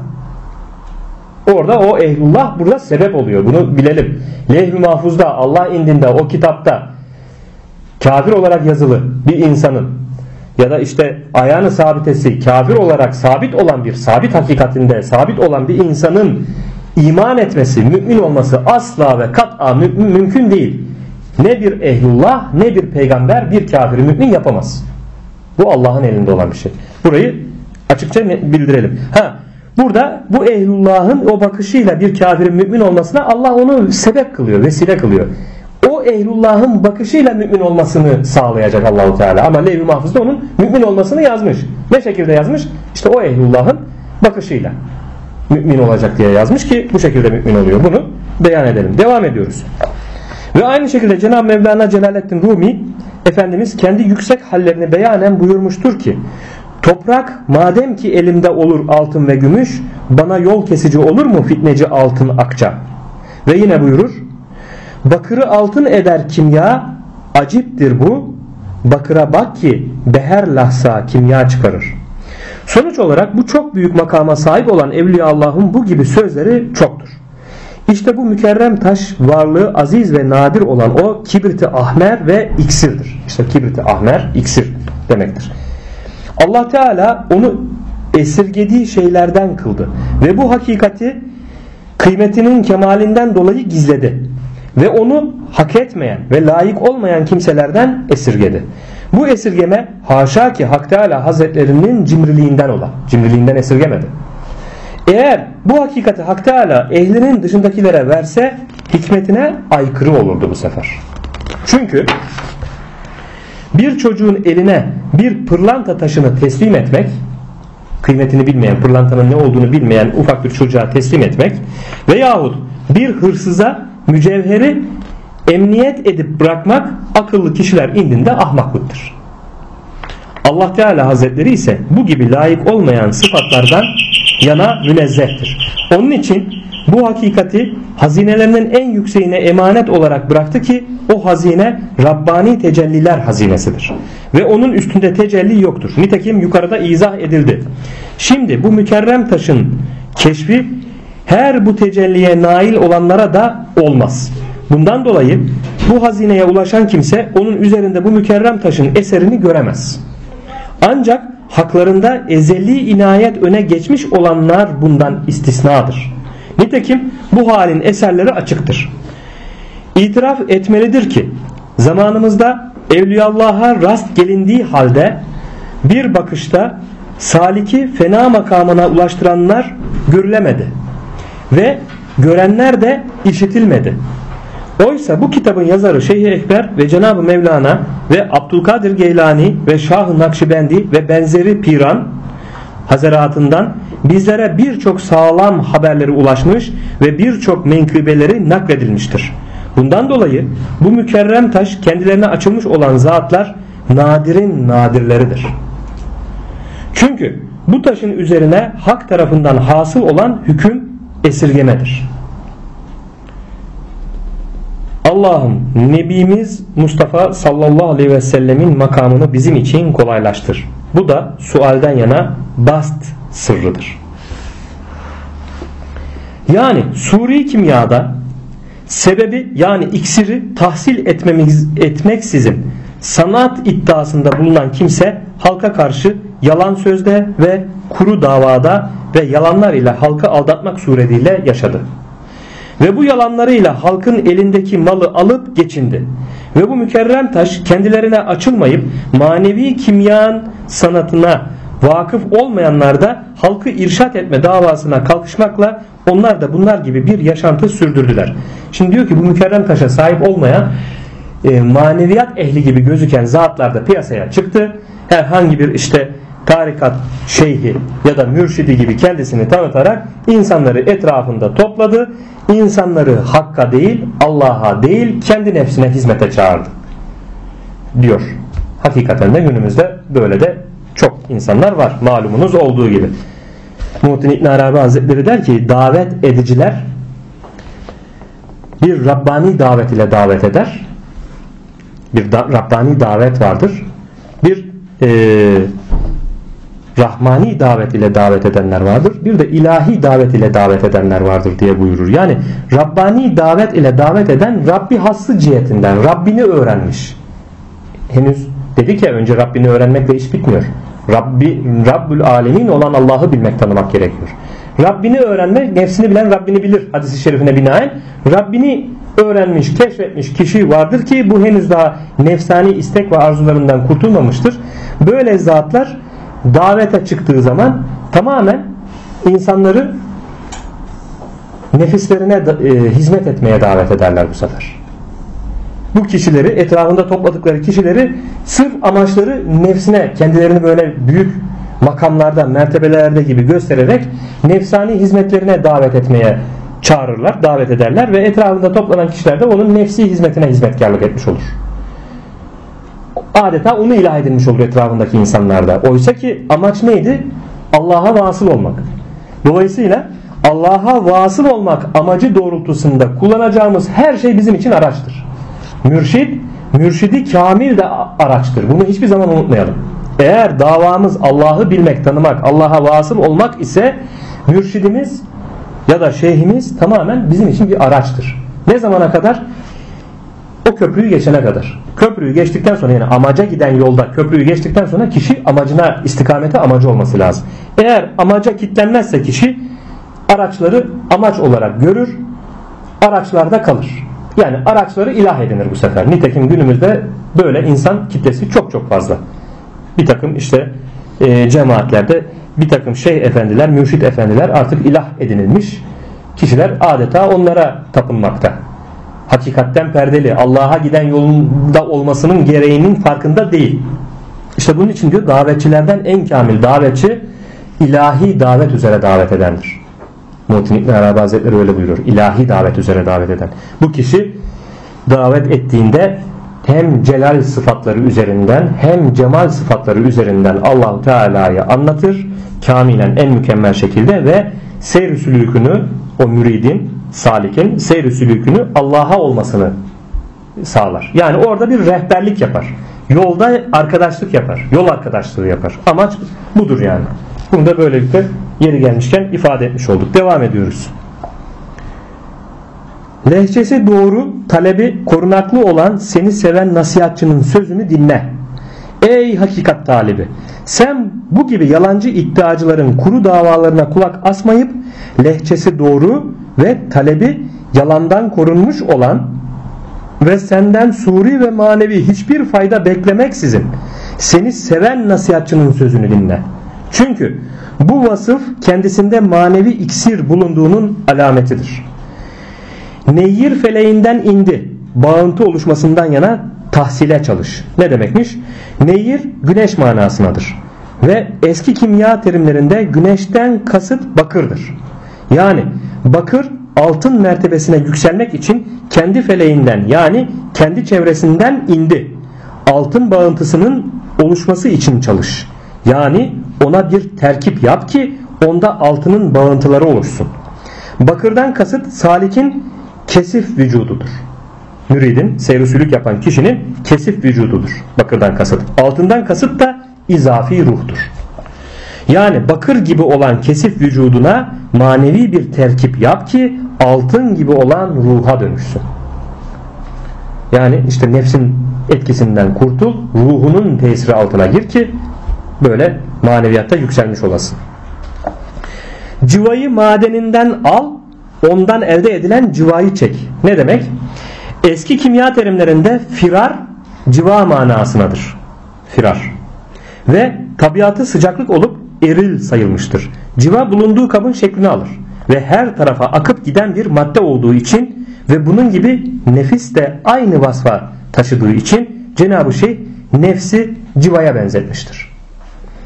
orada o ehlullah burada sebep oluyor. Bunu bilelim. Levh-i mahfuzda Allah indinde o kitapta kafir olarak yazılı bir insanın ya da işte ayağını sabitesi kafir olarak sabit olan bir sabit hakikatinde sabit olan bir insanın iman etmesi, mümin olması asla ve kat'a mü mümkün değil. Ne bir ehlullah ne bir peygamber bir kafiri mümin yapamaz. Bu Allah'ın elinde olan bir şey. Burayı açıkça bildirelim. Ha Burada bu ehlullahın o bakışıyla bir kafirin mümin olmasına Allah onu sebep kılıyor, vesile kılıyor. O ehlullahın bakışıyla mümin olmasını sağlayacak Allahu Teala. Ama levh-i mahfuzda onun mümin olmasını yazmış. Ne şekilde yazmış? İşte o ehlullahın bakışıyla mümin olacak diye yazmış ki bu şekilde mümin oluyor. Bunu beyan edelim. Devam ediyoruz. Ve aynı şekilde Cenab-ı Mevlana Celaleddin Rumi Efendimiz kendi yüksek hallerini beyanen buyurmuştur ki Toprak madem ki elimde olur altın ve gümüş bana yol kesici olur mu fitneci altın akça? Ve yine buyurur Bakırı altın eder kimya aciptir bu bakıra bak ki beher lahsa kimya çıkarır. Sonuç olarak bu çok büyük makama sahip olan Evliya Allah'ın bu gibi sözleri çoktur. İşte bu mükerrem taş varlığı aziz ve nadir olan o kibriti ahmer ve iksirdir. İşte kibriti ahmer iksir demektir. Allah Teala onu esirgediği şeylerden kıldı ve bu hakikati kıymetinin kemalinden dolayı gizledi ve onu hak etmeyen ve layık olmayan kimselerden esirgedi. Bu esirgeme haşa ki Hak Teala Hazretlerinin cimriliğinden ola. Cimriliğinden esirgemedi. Eğer bu hakikati Hak Teala ehlinin dışındakilere verse hikmetine aykırı olurdu bu sefer. Çünkü bir çocuğun eline bir pırlanta taşını teslim etmek kıymetini bilmeyen, pırlantanın ne olduğunu bilmeyen ufak bir çocuğa teslim etmek veyahut bir hırsıza mücevheri emniyet edip bırakmak akıllı kişiler indinde ahmaklıktır. Allah Teala Hazretleri ise bu gibi layık olmayan sıfatlardan yana münezzehtir. Onun için bu hakikati hazinelerinin en yükseğine emanet olarak bıraktı ki o hazine Rabbani tecelliler hazinesidir. Ve onun üstünde tecelli yoktur. Nitekim yukarıda izah edildi. Şimdi bu mükerrem taşın keşfi her bu tecelliye nail olanlara da olmaz. Bundan dolayı bu hazineye ulaşan kimse onun üzerinde bu mükerrem taşın eserini göremez. Ancak haklarında ezeli inayet öne geçmiş olanlar bundan istisnadır. Nitekim bu halin eserleri açıktır. İtiraf etmelidir ki zamanımızda Evliyallah'a rast gelindiği halde bir bakışta saliki fena makamına ulaştıranlar görülemedi ve görenler de işitilmedi. Oysa bu kitabın yazarı Şeyh Ekber ve Cenab-ı Mevlana ve Abdülkadir Geylani ve Şah-ı Nakşibendi ve benzeri piran hazaratından bizlere birçok sağlam haberleri ulaşmış ve birçok menkıbeleri nakledilmiştir. Bundan dolayı bu mükerrem taş kendilerine açılmış olan zatlar nadirin nadirleridir. Çünkü bu taşın üzerine hak tarafından hasıl olan hüküm esirgemedir. Allah'ım Nebimiz Mustafa sallallahu aleyhi ve sellemin makamını bizim için kolaylaştır. Bu da sualden yana bast sırrıdır. Yani suri kimyada sebebi yani iksiri tahsil etmemiz, etmeksizin sanat iddiasında bulunan kimse halka karşı yalan sözde ve kuru davada ve yalanlar ile halkı aldatmak suretiyle yaşadı. Ve bu yalanlarıyla halkın elindeki malı alıp geçindi. Ve bu mükerrem taş kendilerine açılmayıp manevi kimyan sanatına vakıf olmayanlar da halkı irşat etme davasına kalkışmakla onlar da bunlar gibi bir yaşantı sürdürdüler. Şimdi diyor ki bu mükerrem taşa sahip olmayan e, maneviyat ehli gibi gözüken zatlar da piyasaya çıktı. Herhangi bir işte tarikat şeyhi ya da mürşidi gibi kendisini tanıtarak insanları etrafında topladı. İnsanları hakka değil Allah'a değil kendi nefsine hizmete çağırdı. Diyor. Hakikaten de günümüzde böyle de çok insanlar var malumunuz olduğu gibi. Muhittin İbn Arabi Hazretleri der ki davet ediciler bir Rabbani davet ile davet eder. Bir da, Rabbani davet vardır. Bir e, Rahmani davet ile davet edenler vardır. Bir de ilahi davet ile davet edenler vardır diye buyurur. Yani Rabbani davet ile davet eden Rabbi hassı cihetinden Rabbini öğrenmiş. Henüz dedik ya önce Rabbini öğrenmekle iş bitmiyor. Rabbi, Rabbül Alemin olan Allah'ı bilmek tanımak gerekiyor. Rabbini öğrenmek nefsini bilen Rabbini bilir hadisi şerifine binaen. Rabbini öğrenmiş, keşfetmiş kişi vardır ki bu henüz daha nefsani istek ve arzularından kurtulmamıştır. Böyle zatlar davete çıktığı zaman tamamen insanları nefislerine e, hizmet etmeye davet ederler bu sefer. Bu kişileri etrafında topladıkları kişileri sırf amaçları nefsine kendilerini böyle büyük makamlarda mertebelerde gibi göstererek nefsani hizmetlerine davet etmeye çağırırlar, davet ederler ve etrafında toplanan kişiler de onun nefsi hizmetine hizmetkarlık etmiş olur adeta onu ilah edilmiş olur etrafındaki insanlarda. Oysa ki amaç neydi? Allah'a vasıl olmak. Dolayısıyla Allah'a vasıl olmak amacı doğrultusunda kullanacağımız her şey bizim için araçtır. Mürşid, mürşidi kamil de araçtır. Bunu hiçbir zaman unutmayalım. Eğer davamız Allah'ı bilmek, tanımak, Allah'a vasıl olmak ise mürşidimiz ya da şeyhimiz tamamen bizim için bir araçtır. Ne zamana kadar? O köprüyü geçene kadar. Köprüyü geçtikten sonra yani amaca giden yolda köprüyü geçtikten sonra kişi amacına istikamete amacı olması lazım. Eğer amaca kitlenmezse kişi araçları amaç olarak görür, araçlarda kalır. Yani araçları ilah edinir bu sefer. Nitekim günümüzde böyle insan kitlesi çok çok fazla. Bir takım işte e, cemaatlerde bir takım şey efendiler, mürşit efendiler artık ilah edinilmiş. Kişiler adeta onlara tapınmakta hakikatten perdeli Allah'a giden yolunda olmasının gereğinin farkında değil. İşte bunun için diyor davetçilerden en kamil davetçi ilahi davet üzere davet edendir. Muhittin İbn Arabi Hazretleri öyle buyuruyor. İlahi davet üzere davet eden. Bu kişi davet ettiğinde hem celal sıfatları üzerinden hem cemal sıfatları üzerinden Allahu Teala'yı anlatır. Kamilen en mükemmel şekilde ve seyr sülükünü o müridin salikin seyr sülükünü Allah'a olmasını sağlar. Yani orada bir rehberlik yapar. Yolda arkadaşlık yapar. Yol arkadaşlığı yapar. Amaç budur yani. Bunu da böylelikle yeri gelmişken ifade etmiş olduk. Devam ediyoruz. Lehçesi doğru, talebi korunaklı olan seni seven nasihatçının sözünü dinle. Ey hakikat talibi! Sen bu gibi yalancı iddiacıların kuru davalarına kulak asmayıp lehçesi doğru ve talebi yalandan korunmuş olan ve senden suri ve manevi hiçbir fayda beklemeksizin seni seven nasihatçının sözünü dinle. Çünkü bu vasıf kendisinde manevi iksir bulunduğunun alametidir. Neyyir feleğinden indi. Bağıntı oluşmasından yana tahsile çalış. Ne demekmiş? Neyyir güneş manasınadır. Ve eski kimya terimlerinde güneşten kasıt bakırdır. Yani bakır altın mertebesine yükselmek için kendi feleğinden yani kendi çevresinden indi. Altın bağıntısının oluşması için çalış. Yani ona bir terkip yap ki onda altının bağıntıları oluşsun. Bakırdan kasıt salikin kesif vücududur. Müridin seyrusulük yapan kişinin kesif vücududur. Bakırdan kasıt. Altından kasıt da izafi ruhtur. Yani bakır gibi olan kesif vücuduna manevi bir terkip yap ki altın gibi olan ruha dönüşsün. Yani işte nefsin etkisinden kurtul, ruhunun tesiri altına gir ki böyle maneviyatta yükselmiş olasın. Civayı madeninden al, ondan elde edilen civayı çek. Ne demek? Eski kimya terimlerinde firar civa manasınadır. Firar. Ve tabiatı sıcaklık olup eril sayılmıştır. Civa bulunduğu kabın şeklini alır ve her tarafa akıp giden bir madde olduğu için ve bunun gibi nefis de aynı vasfa taşıdığı için Cenab-ı Şeyh nefsi civaya benzetmiştir.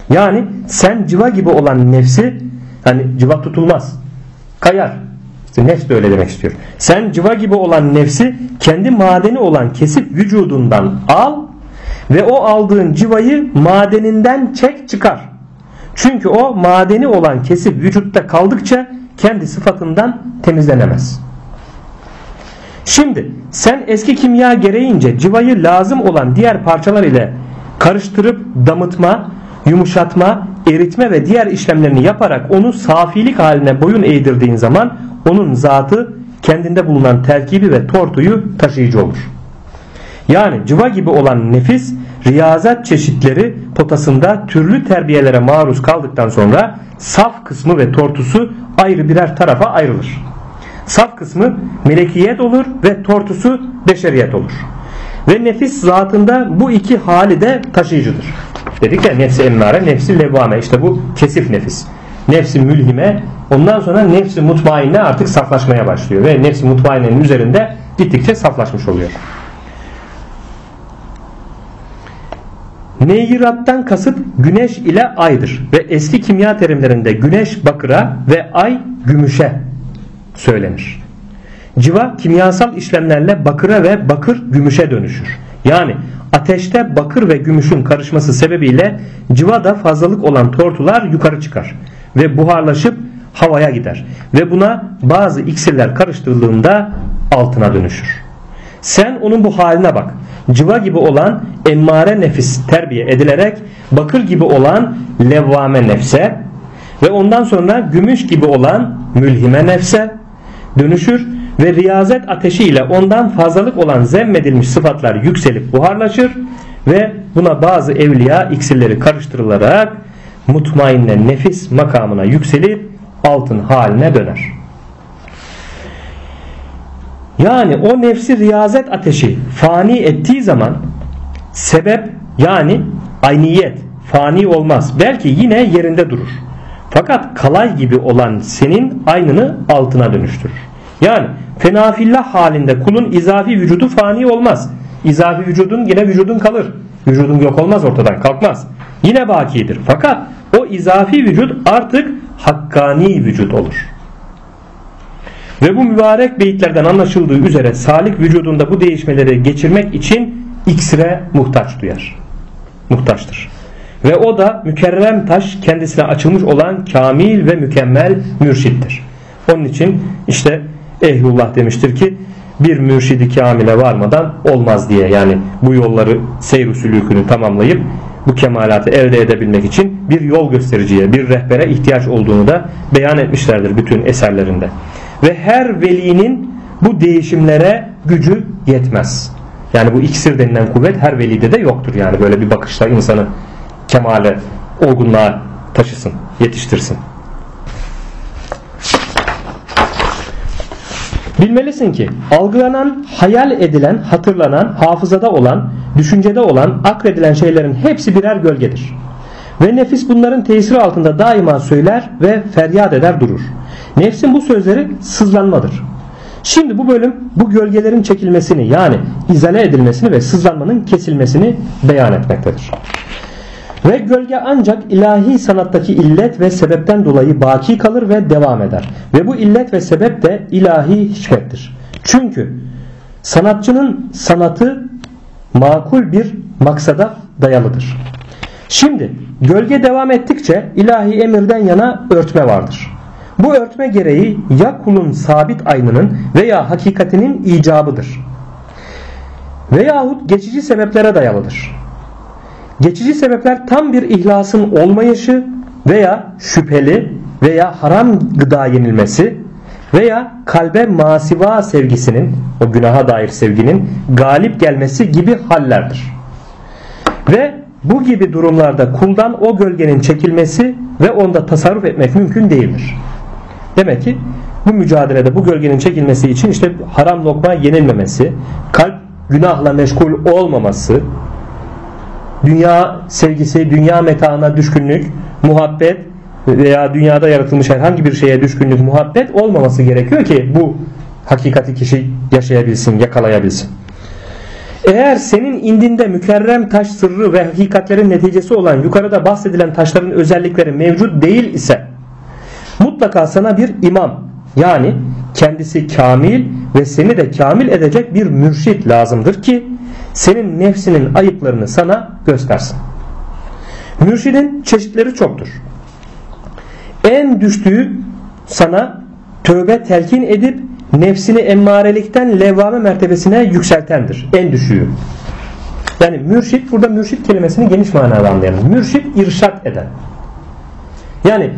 Yani sen civa gibi olan nefsi hani civa tutulmaz kayar. İşte nefs de öyle demek istiyor. Sen civa gibi olan nefsi kendi madeni olan kesip vücudundan al ve o aldığın civayı madeninden çek çıkar. Çünkü o madeni olan kesip vücutta kaldıkça kendi sıfatından temizlenemez. Şimdi sen eski kimya gereğince civayı lazım olan diğer parçalar ile karıştırıp damıtma, yumuşatma, eritme ve diğer işlemlerini yaparak onu safilik haline boyun eğdirdiğin zaman onun zatı kendinde bulunan terkibi ve tortuyu taşıyıcı olur. Yani cıva gibi olan nefis riyazat çeşitleri potasında türlü terbiyelere maruz kaldıktan sonra saf kısmı ve tortusu ayrı birer tarafa ayrılır. Saf kısmı melekiyet olur ve tortusu beşeriyet olur. Ve nefis zatında bu iki hali de taşıyıcıdır. Dedik ya nefsi emmare, nefsi levvame. İşte bu kesif nefis. Nefsi mülhime, ondan sonra nefsi mutmainne artık saflaşmaya başlıyor. Ve nefsi mutmainnenin üzerinde gittikçe saflaşmış oluyor. Neyrattan kasıt güneş ile aydır ve eski kimya terimlerinde güneş bakıra ve ay gümüşe söylenir. Civa kimyasal işlemlerle bakıra ve bakır gümüşe dönüşür. Yani ateşte bakır ve gümüşün karışması sebebiyle civada fazlalık olan tortular yukarı çıkar ve buharlaşıp havaya gider ve buna bazı iksirler karıştırıldığında altına dönüşür. Sen onun bu haline bak. Civa gibi olan emmare nefis terbiye edilerek bakır gibi olan levvame nefse ve ondan sonra gümüş gibi olan mülhime nefse dönüşür ve riyazet ateşiyle ondan fazlalık olan zemmedilmiş sıfatlar yükselip buharlaşır ve buna bazı evliya iksirleri karıştırılarak mutmainne nefis makamına yükselip altın haline döner. Yani o nefsi riyazet ateşi fani ettiği zaman sebep yani ayniyet fani olmaz. Belki yine yerinde durur. Fakat kalay gibi olan senin aynını altına dönüştürür. Yani fenafillah halinde kulun izafi vücudu fani olmaz. İzafi vücudun yine vücudun kalır. Vücudun yok olmaz ortadan kalkmaz. Yine bakidir. Fakat o izafi vücut artık hakkani vücut olur. Ve bu mübarek beyitlerden anlaşıldığı üzere salik vücudunda bu değişmeleri geçirmek için iksire muhtaç duyar. Muhtaçtır. Ve o da mükerrem taş kendisine açılmış olan kamil ve mükemmel mürşittir. Onun için işte Ehlullah demiştir ki bir mürşidi kamile varmadan olmaz diye yani bu yolları seyr sülükünü tamamlayıp bu kemalatı elde edebilmek için bir yol göstericiye, bir rehbere ihtiyaç olduğunu da beyan etmişlerdir bütün eserlerinde. Ve her velinin bu değişimlere gücü yetmez. Yani bu iksir denilen kuvvet her velide de yoktur. Yani böyle bir bakışla insanı kemale, olgunluğa taşısın, yetiştirsin. Bilmelisin ki algılanan, hayal edilen, hatırlanan, hafızada olan, düşüncede olan, akredilen şeylerin hepsi birer gölgedir. Ve nefis bunların tesiri altında daima söyler ve feryat eder durur. Nefsin bu sözleri sızlanmadır. Şimdi bu bölüm bu gölgelerin çekilmesini yani izale edilmesini ve sızlanmanın kesilmesini beyan etmektedir. Ve gölge ancak ilahi sanattaki illet ve sebepten dolayı baki kalır ve devam eder. Ve bu illet ve sebep de ilahi hikmettir. Çünkü sanatçının sanatı makul bir maksada dayalıdır. Şimdi gölge devam ettikçe ilahi emirden yana örtme vardır. Bu örtme gereği ya kulun sabit aynının veya hakikatinin icabıdır. Veyahut geçici sebeplere dayalıdır. Geçici sebepler tam bir ihlasın olmayışı veya şüpheli veya haram gıda yenilmesi veya kalbe masiva sevgisinin o günaha dair sevginin galip gelmesi gibi hallerdir. Ve bu gibi durumlarda kuldan o gölgenin çekilmesi ve onda tasarruf etmek mümkün değildir. Demek ki bu mücadelede bu gölgenin çekilmesi için işte haram lokma yenilmemesi, kalp günahla meşgul olmaması, dünya sevgisi, dünya metaına düşkünlük, muhabbet veya dünyada yaratılmış herhangi bir şeye düşkünlük, muhabbet olmaması gerekiyor ki bu hakikati kişi yaşayabilsin, yakalayabilsin. Eğer senin indinde mükerrem taş sırrı ve hakikatlerin neticesi olan yukarıda bahsedilen taşların özellikleri mevcut değil ise mutlaka sana bir imam yani kendisi kamil ve seni de kamil edecek bir mürşit lazımdır ki senin nefsinin ayıplarını sana göstersin. Mürşidin çeşitleri çoktur. En düştüğü sana tövbe telkin edip nefsini emmarelikten levvame mertebesine yükseltendir. En düşüğü. Yani mürşit burada mürşit kelimesini geniş manada anlayalım. Mürşit irşat eden. Yani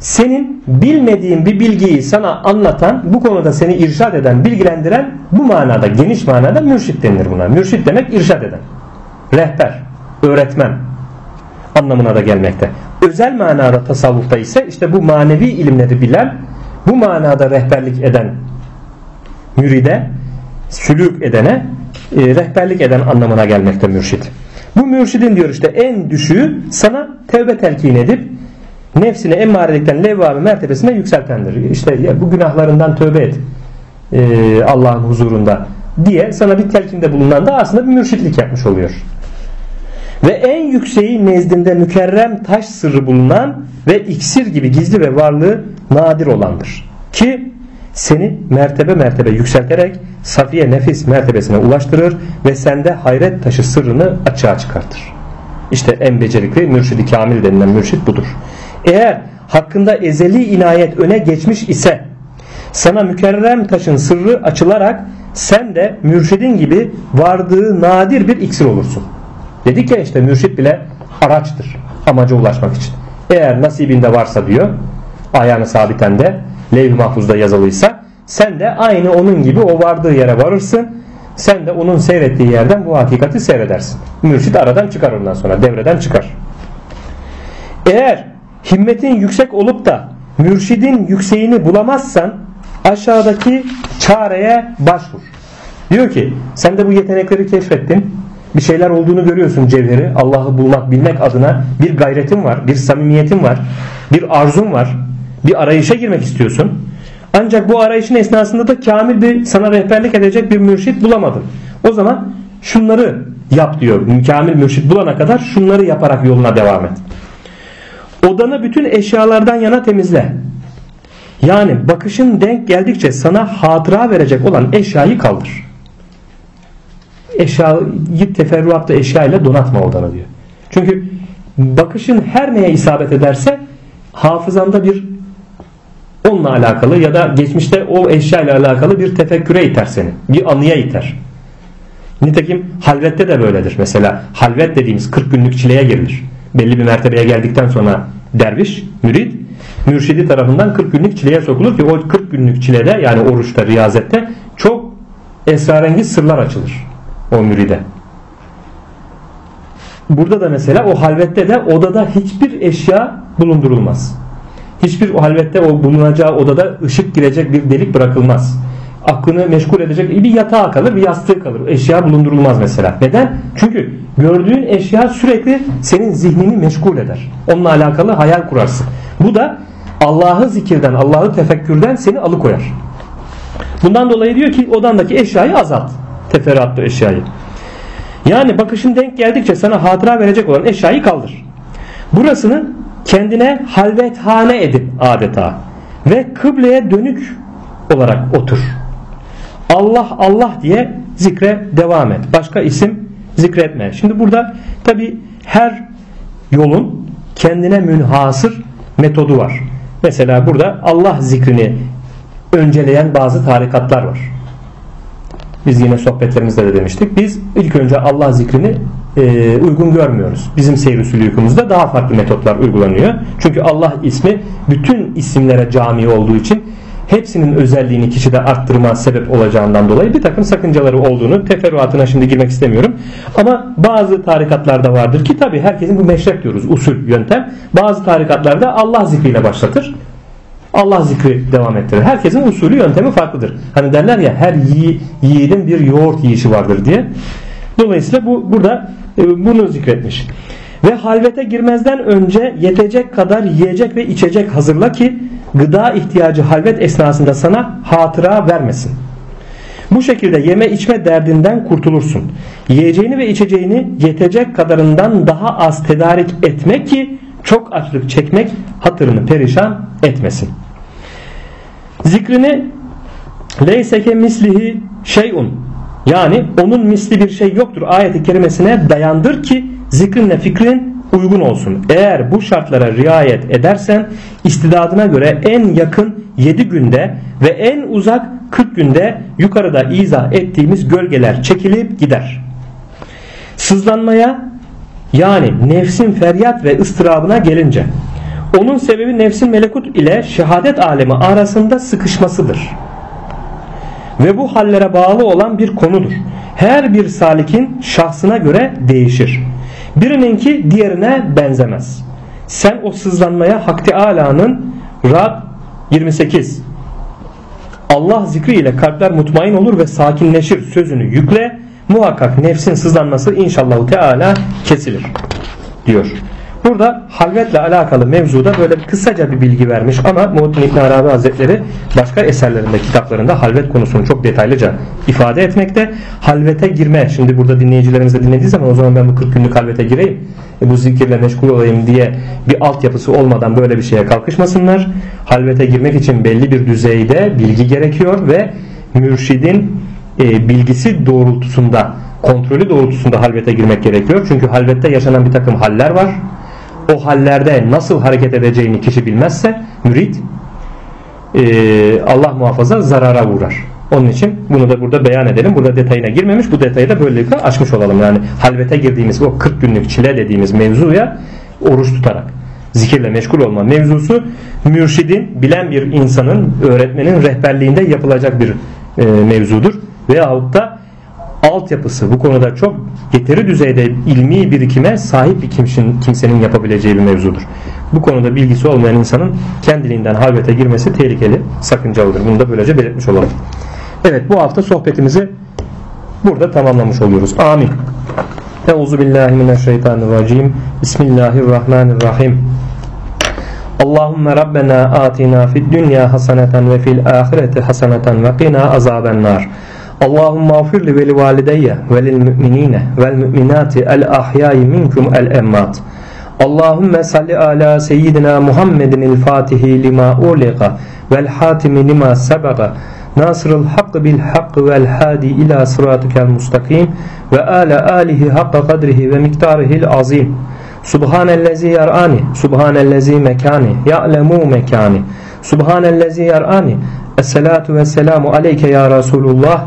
senin bilmediğin bir bilgiyi sana anlatan, bu konuda seni irşat eden, bilgilendiren bu manada, geniş manada mürşit denilir buna. Mürşit demek irşat eden. Rehber, öğretmen anlamına da gelmekte. Özel manada tasavvufta ise işte bu manevi ilimleri bilen, bu manada rehberlik eden müride, sülük edene e, rehberlik eden anlamına gelmekte mürşit. Bu mürşidin diyor işte en düşüğü sana tevbe telkin edip nefsini emmarelikten levvame mertebesine yükseltendir. İşte ya bu günahlarından tövbe et e, Allah'ın huzurunda diye sana bir telkinde bulunan da aslında bir mürşitlik yapmış oluyor. Ve en yükseği nezdinde mükerrem taş sırrı bulunan ve iksir gibi gizli ve varlığı nadir olandır. Ki seni mertebe mertebe yükselterek safiye nefis mertebesine ulaştırır ve sende hayret taşı sırrını açığa çıkartır. İşte en becerikli mürşidi kamil denilen mürşit budur. Eğer hakkında ezeli inayet öne geçmiş ise sana mükerrem taşın sırrı açılarak sen de mürşidin gibi vardığı nadir bir iksir olursun. Dedik ya işte mürşit bile araçtır amaca ulaşmak için. Eğer nasibinde varsa diyor ayağını sabiten de levh-i mahfuzda yazılıysa sen de aynı onun gibi o vardığı yere varırsın. Sen de onun seyrettiği yerden bu hakikati seyredersin. Mürşit aradan çıkar ondan sonra devreden çıkar. Eğer himmetin yüksek olup da mürşidin yükseğini bulamazsan aşağıdaki çareye başvur. Diyor ki sen de bu yetenekleri keşfettin. Bir şeyler olduğunu görüyorsun cevheri. Allah'ı bulmak, bilmek adına bir gayretin var, bir samimiyetin var, bir arzun var. Bir arayışa girmek istiyorsun. Ancak bu arayışın esnasında da kamil bir sana rehberlik edecek bir mürşit bulamadın. O zaman şunları yap diyor. Kamil mürşit bulana kadar şunları yaparak yoluna devam et. Odanı bütün eşyalardan yana temizle. Yani bakışın denk geldikçe sana hatıra verecek olan eşyayı kaldır. Eşyayı teferruatlı eşya ile donatma odanı diyor. Çünkü bakışın her neye isabet ederse hafızanda bir onunla alakalı ya da geçmişte o eşya ile alakalı bir tefekküre iter seni. Bir anıya iter. Nitekim halvette de böyledir. Mesela halvet dediğimiz 40 günlük çileye girilir. Belli bir mertebeye geldikten sonra derviş, mürid, mürşidi tarafından 40 günlük çileye sokulur ki o 40 günlük çilede yani oruçta, riyazette çok esrarengiz sırlar açılır o müride. Burada da mesela o halvette de odada hiçbir eşya bulundurulmaz. Hiçbir o halvette o bulunacağı odada ışık girecek bir delik bırakılmaz. Aklını meşgul edecek bir yatağı kalır bir yastığı kalır. Eşya bulundurulmaz mesela. Neden? Çünkü gördüğün eşya sürekli senin zihnini meşgul eder. Onunla alakalı hayal kurarsın. Bu da Allah'ı zikirden, Allah'ı tefekkürden seni alıkoyar. Bundan dolayı diyor ki odandaki eşyayı azalt. Teferruatlı eşyayı. Yani bakışın denk geldikçe sana hatıra verecek olan eşyayı kaldır. Burasını kendine halvethane edip adeta ve kıbleye dönük olarak otur. Allah Allah diye zikre devam et. Başka isim zikretme. Şimdi burada tabi her yolun kendine münhasır metodu var. Mesela burada Allah zikrini önceleyen bazı tarikatlar var. Biz yine sohbetlerimizde de demiştik. Biz ilk önce Allah zikrini e, uygun görmüyoruz. Bizim seyir sülükümüzde daha farklı metotlar uygulanıyor. Çünkü Allah ismi bütün isimlere cami olduğu için hepsinin özelliğini kişide arttırma sebep olacağından dolayı bir takım sakıncaları olduğunu teferruatına şimdi girmek istemiyorum. Ama bazı tarikatlarda vardır ki tabi herkesin bu meşrep diyoruz usul yöntem. Bazı tarikatlarda Allah zikriyle başlatır. Allah zikri devam ettirir. Herkesin usulü yöntemi farklıdır. Hani derler ya her yi, yiğidin bir yoğurt yiyişi vardır diye. Dolayısıyla bu burada e, bunu zikretmiş. Ve halvete girmezden önce yetecek kadar yiyecek ve içecek hazırla ki gıda ihtiyacı halvet esnasında sana hatıra vermesin. Bu şekilde yeme içme derdinden kurtulursun. Yiyeceğini ve içeceğini yetecek kadarından daha az tedarik etmek ki çok açlık çekmek hatırını perişan etmesin. Zikrini leyseke mislihi şeyun yani onun misli bir şey yoktur ayeti kerimesine dayandır ki zikrinle fikrin uygun olsun. Eğer bu şartlara riayet edersen istidadına göre en yakın 7 günde ve en uzak 40 günde yukarıda izah ettiğimiz gölgeler çekilip gider. Sızlanmaya yani nefsin feryat ve ıstırabına gelince onun sebebi nefsin melekut ile şehadet alemi arasında sıkışmasıdır. Ve bu hallere bağlı olan bir konudur. Her bir salikin şahsına göre değişir. Birininki diğerine benzemez. Sen o sızlanmaya Hak Teala'nın Rad 28 Allah zikri ile kalpler mutmain olur ve sakinleşir sözünü yükle muhakkak nefsin sızlanması inşallah Teala kesilir diyor. Burada halvetle alakalı mevzuda böyle kısaca bir bilgi vermiş ama Muhittin İbn Arabi Hazretleri başka eserlerinde kitaplarında halvet konusunu çok detaylıca ifade etmekte. Halvete girme şimdi burada dinleyicilerimiz de dinlediği zaman o zaman ben bu 40 günlük halvete gireyim e, bu zikirle meşgul olayım diye bir altyapısı olmadan böyle bir şeye kalkışmasınlar. Halvete girmek için belli bir düzeyde bilgi gerekiyor ve mürşidin e, bilgisi doğrultusunda kontrolü doğrultusunda halvete girmek gerekiyor. Çünkü halvette yaşanan bir takım haller var o hallerde nasıl hareket edeceğini kişi bilmezse mürit e, Allah muhafaza zarara uğrar. Onun için bunu da burada beyan edelim. Burada detayına girmemiş. Bu detayı da böylelikle açmış olalım. Yani halvete girdiğimiz o 40 günlük çile dediğimiz mevzuya oruç tutarak zikirle meşgul olma mevzusu mürşidin, bilen bir insanın, öğretmenin rehberliğinde yapılacak bir e, mevzudur. Veyahut da altyapısı bu konuda çok yeteri düzeyde ilmi birikime sahip bir kimsenin, kimsenin yapabileceği bir mevzudur. Bu konuda bilgisi olmayan insanın kendiliğinden halvete girmesi tehlikeli, sakıncalıdır. Bunu da böylece belirtmiş olalım. Evet bu hafta sohbetimizi burada tamamlamış oluyoruz. Amin. Euzu billahi mineşşeytanirracim. Bismillahirrahmanirrahim. Allahümme Rabbena atina fid dünya haseneten ve fil ahireti haseneten ve qina azaben nar. Allahümme afir li veli valideyye velil müminine vel müminati el ahyai minkum el emmat. Allahümme salli ala seyyidina Muhammedin il fatihi lima uliqa vel hatimi lima sebaga nasırıl hakkı bil hakkı vel hadi ila sıratikel mustakim ve ala alihi hakka kadrihi ve miktarihil azim. Subhanellezi yar'ani, subhanellezi mekani, ya'lemu mekani. Subhanellezi yar'ani. Esselatu ve selamu aleyke ya Resulullah.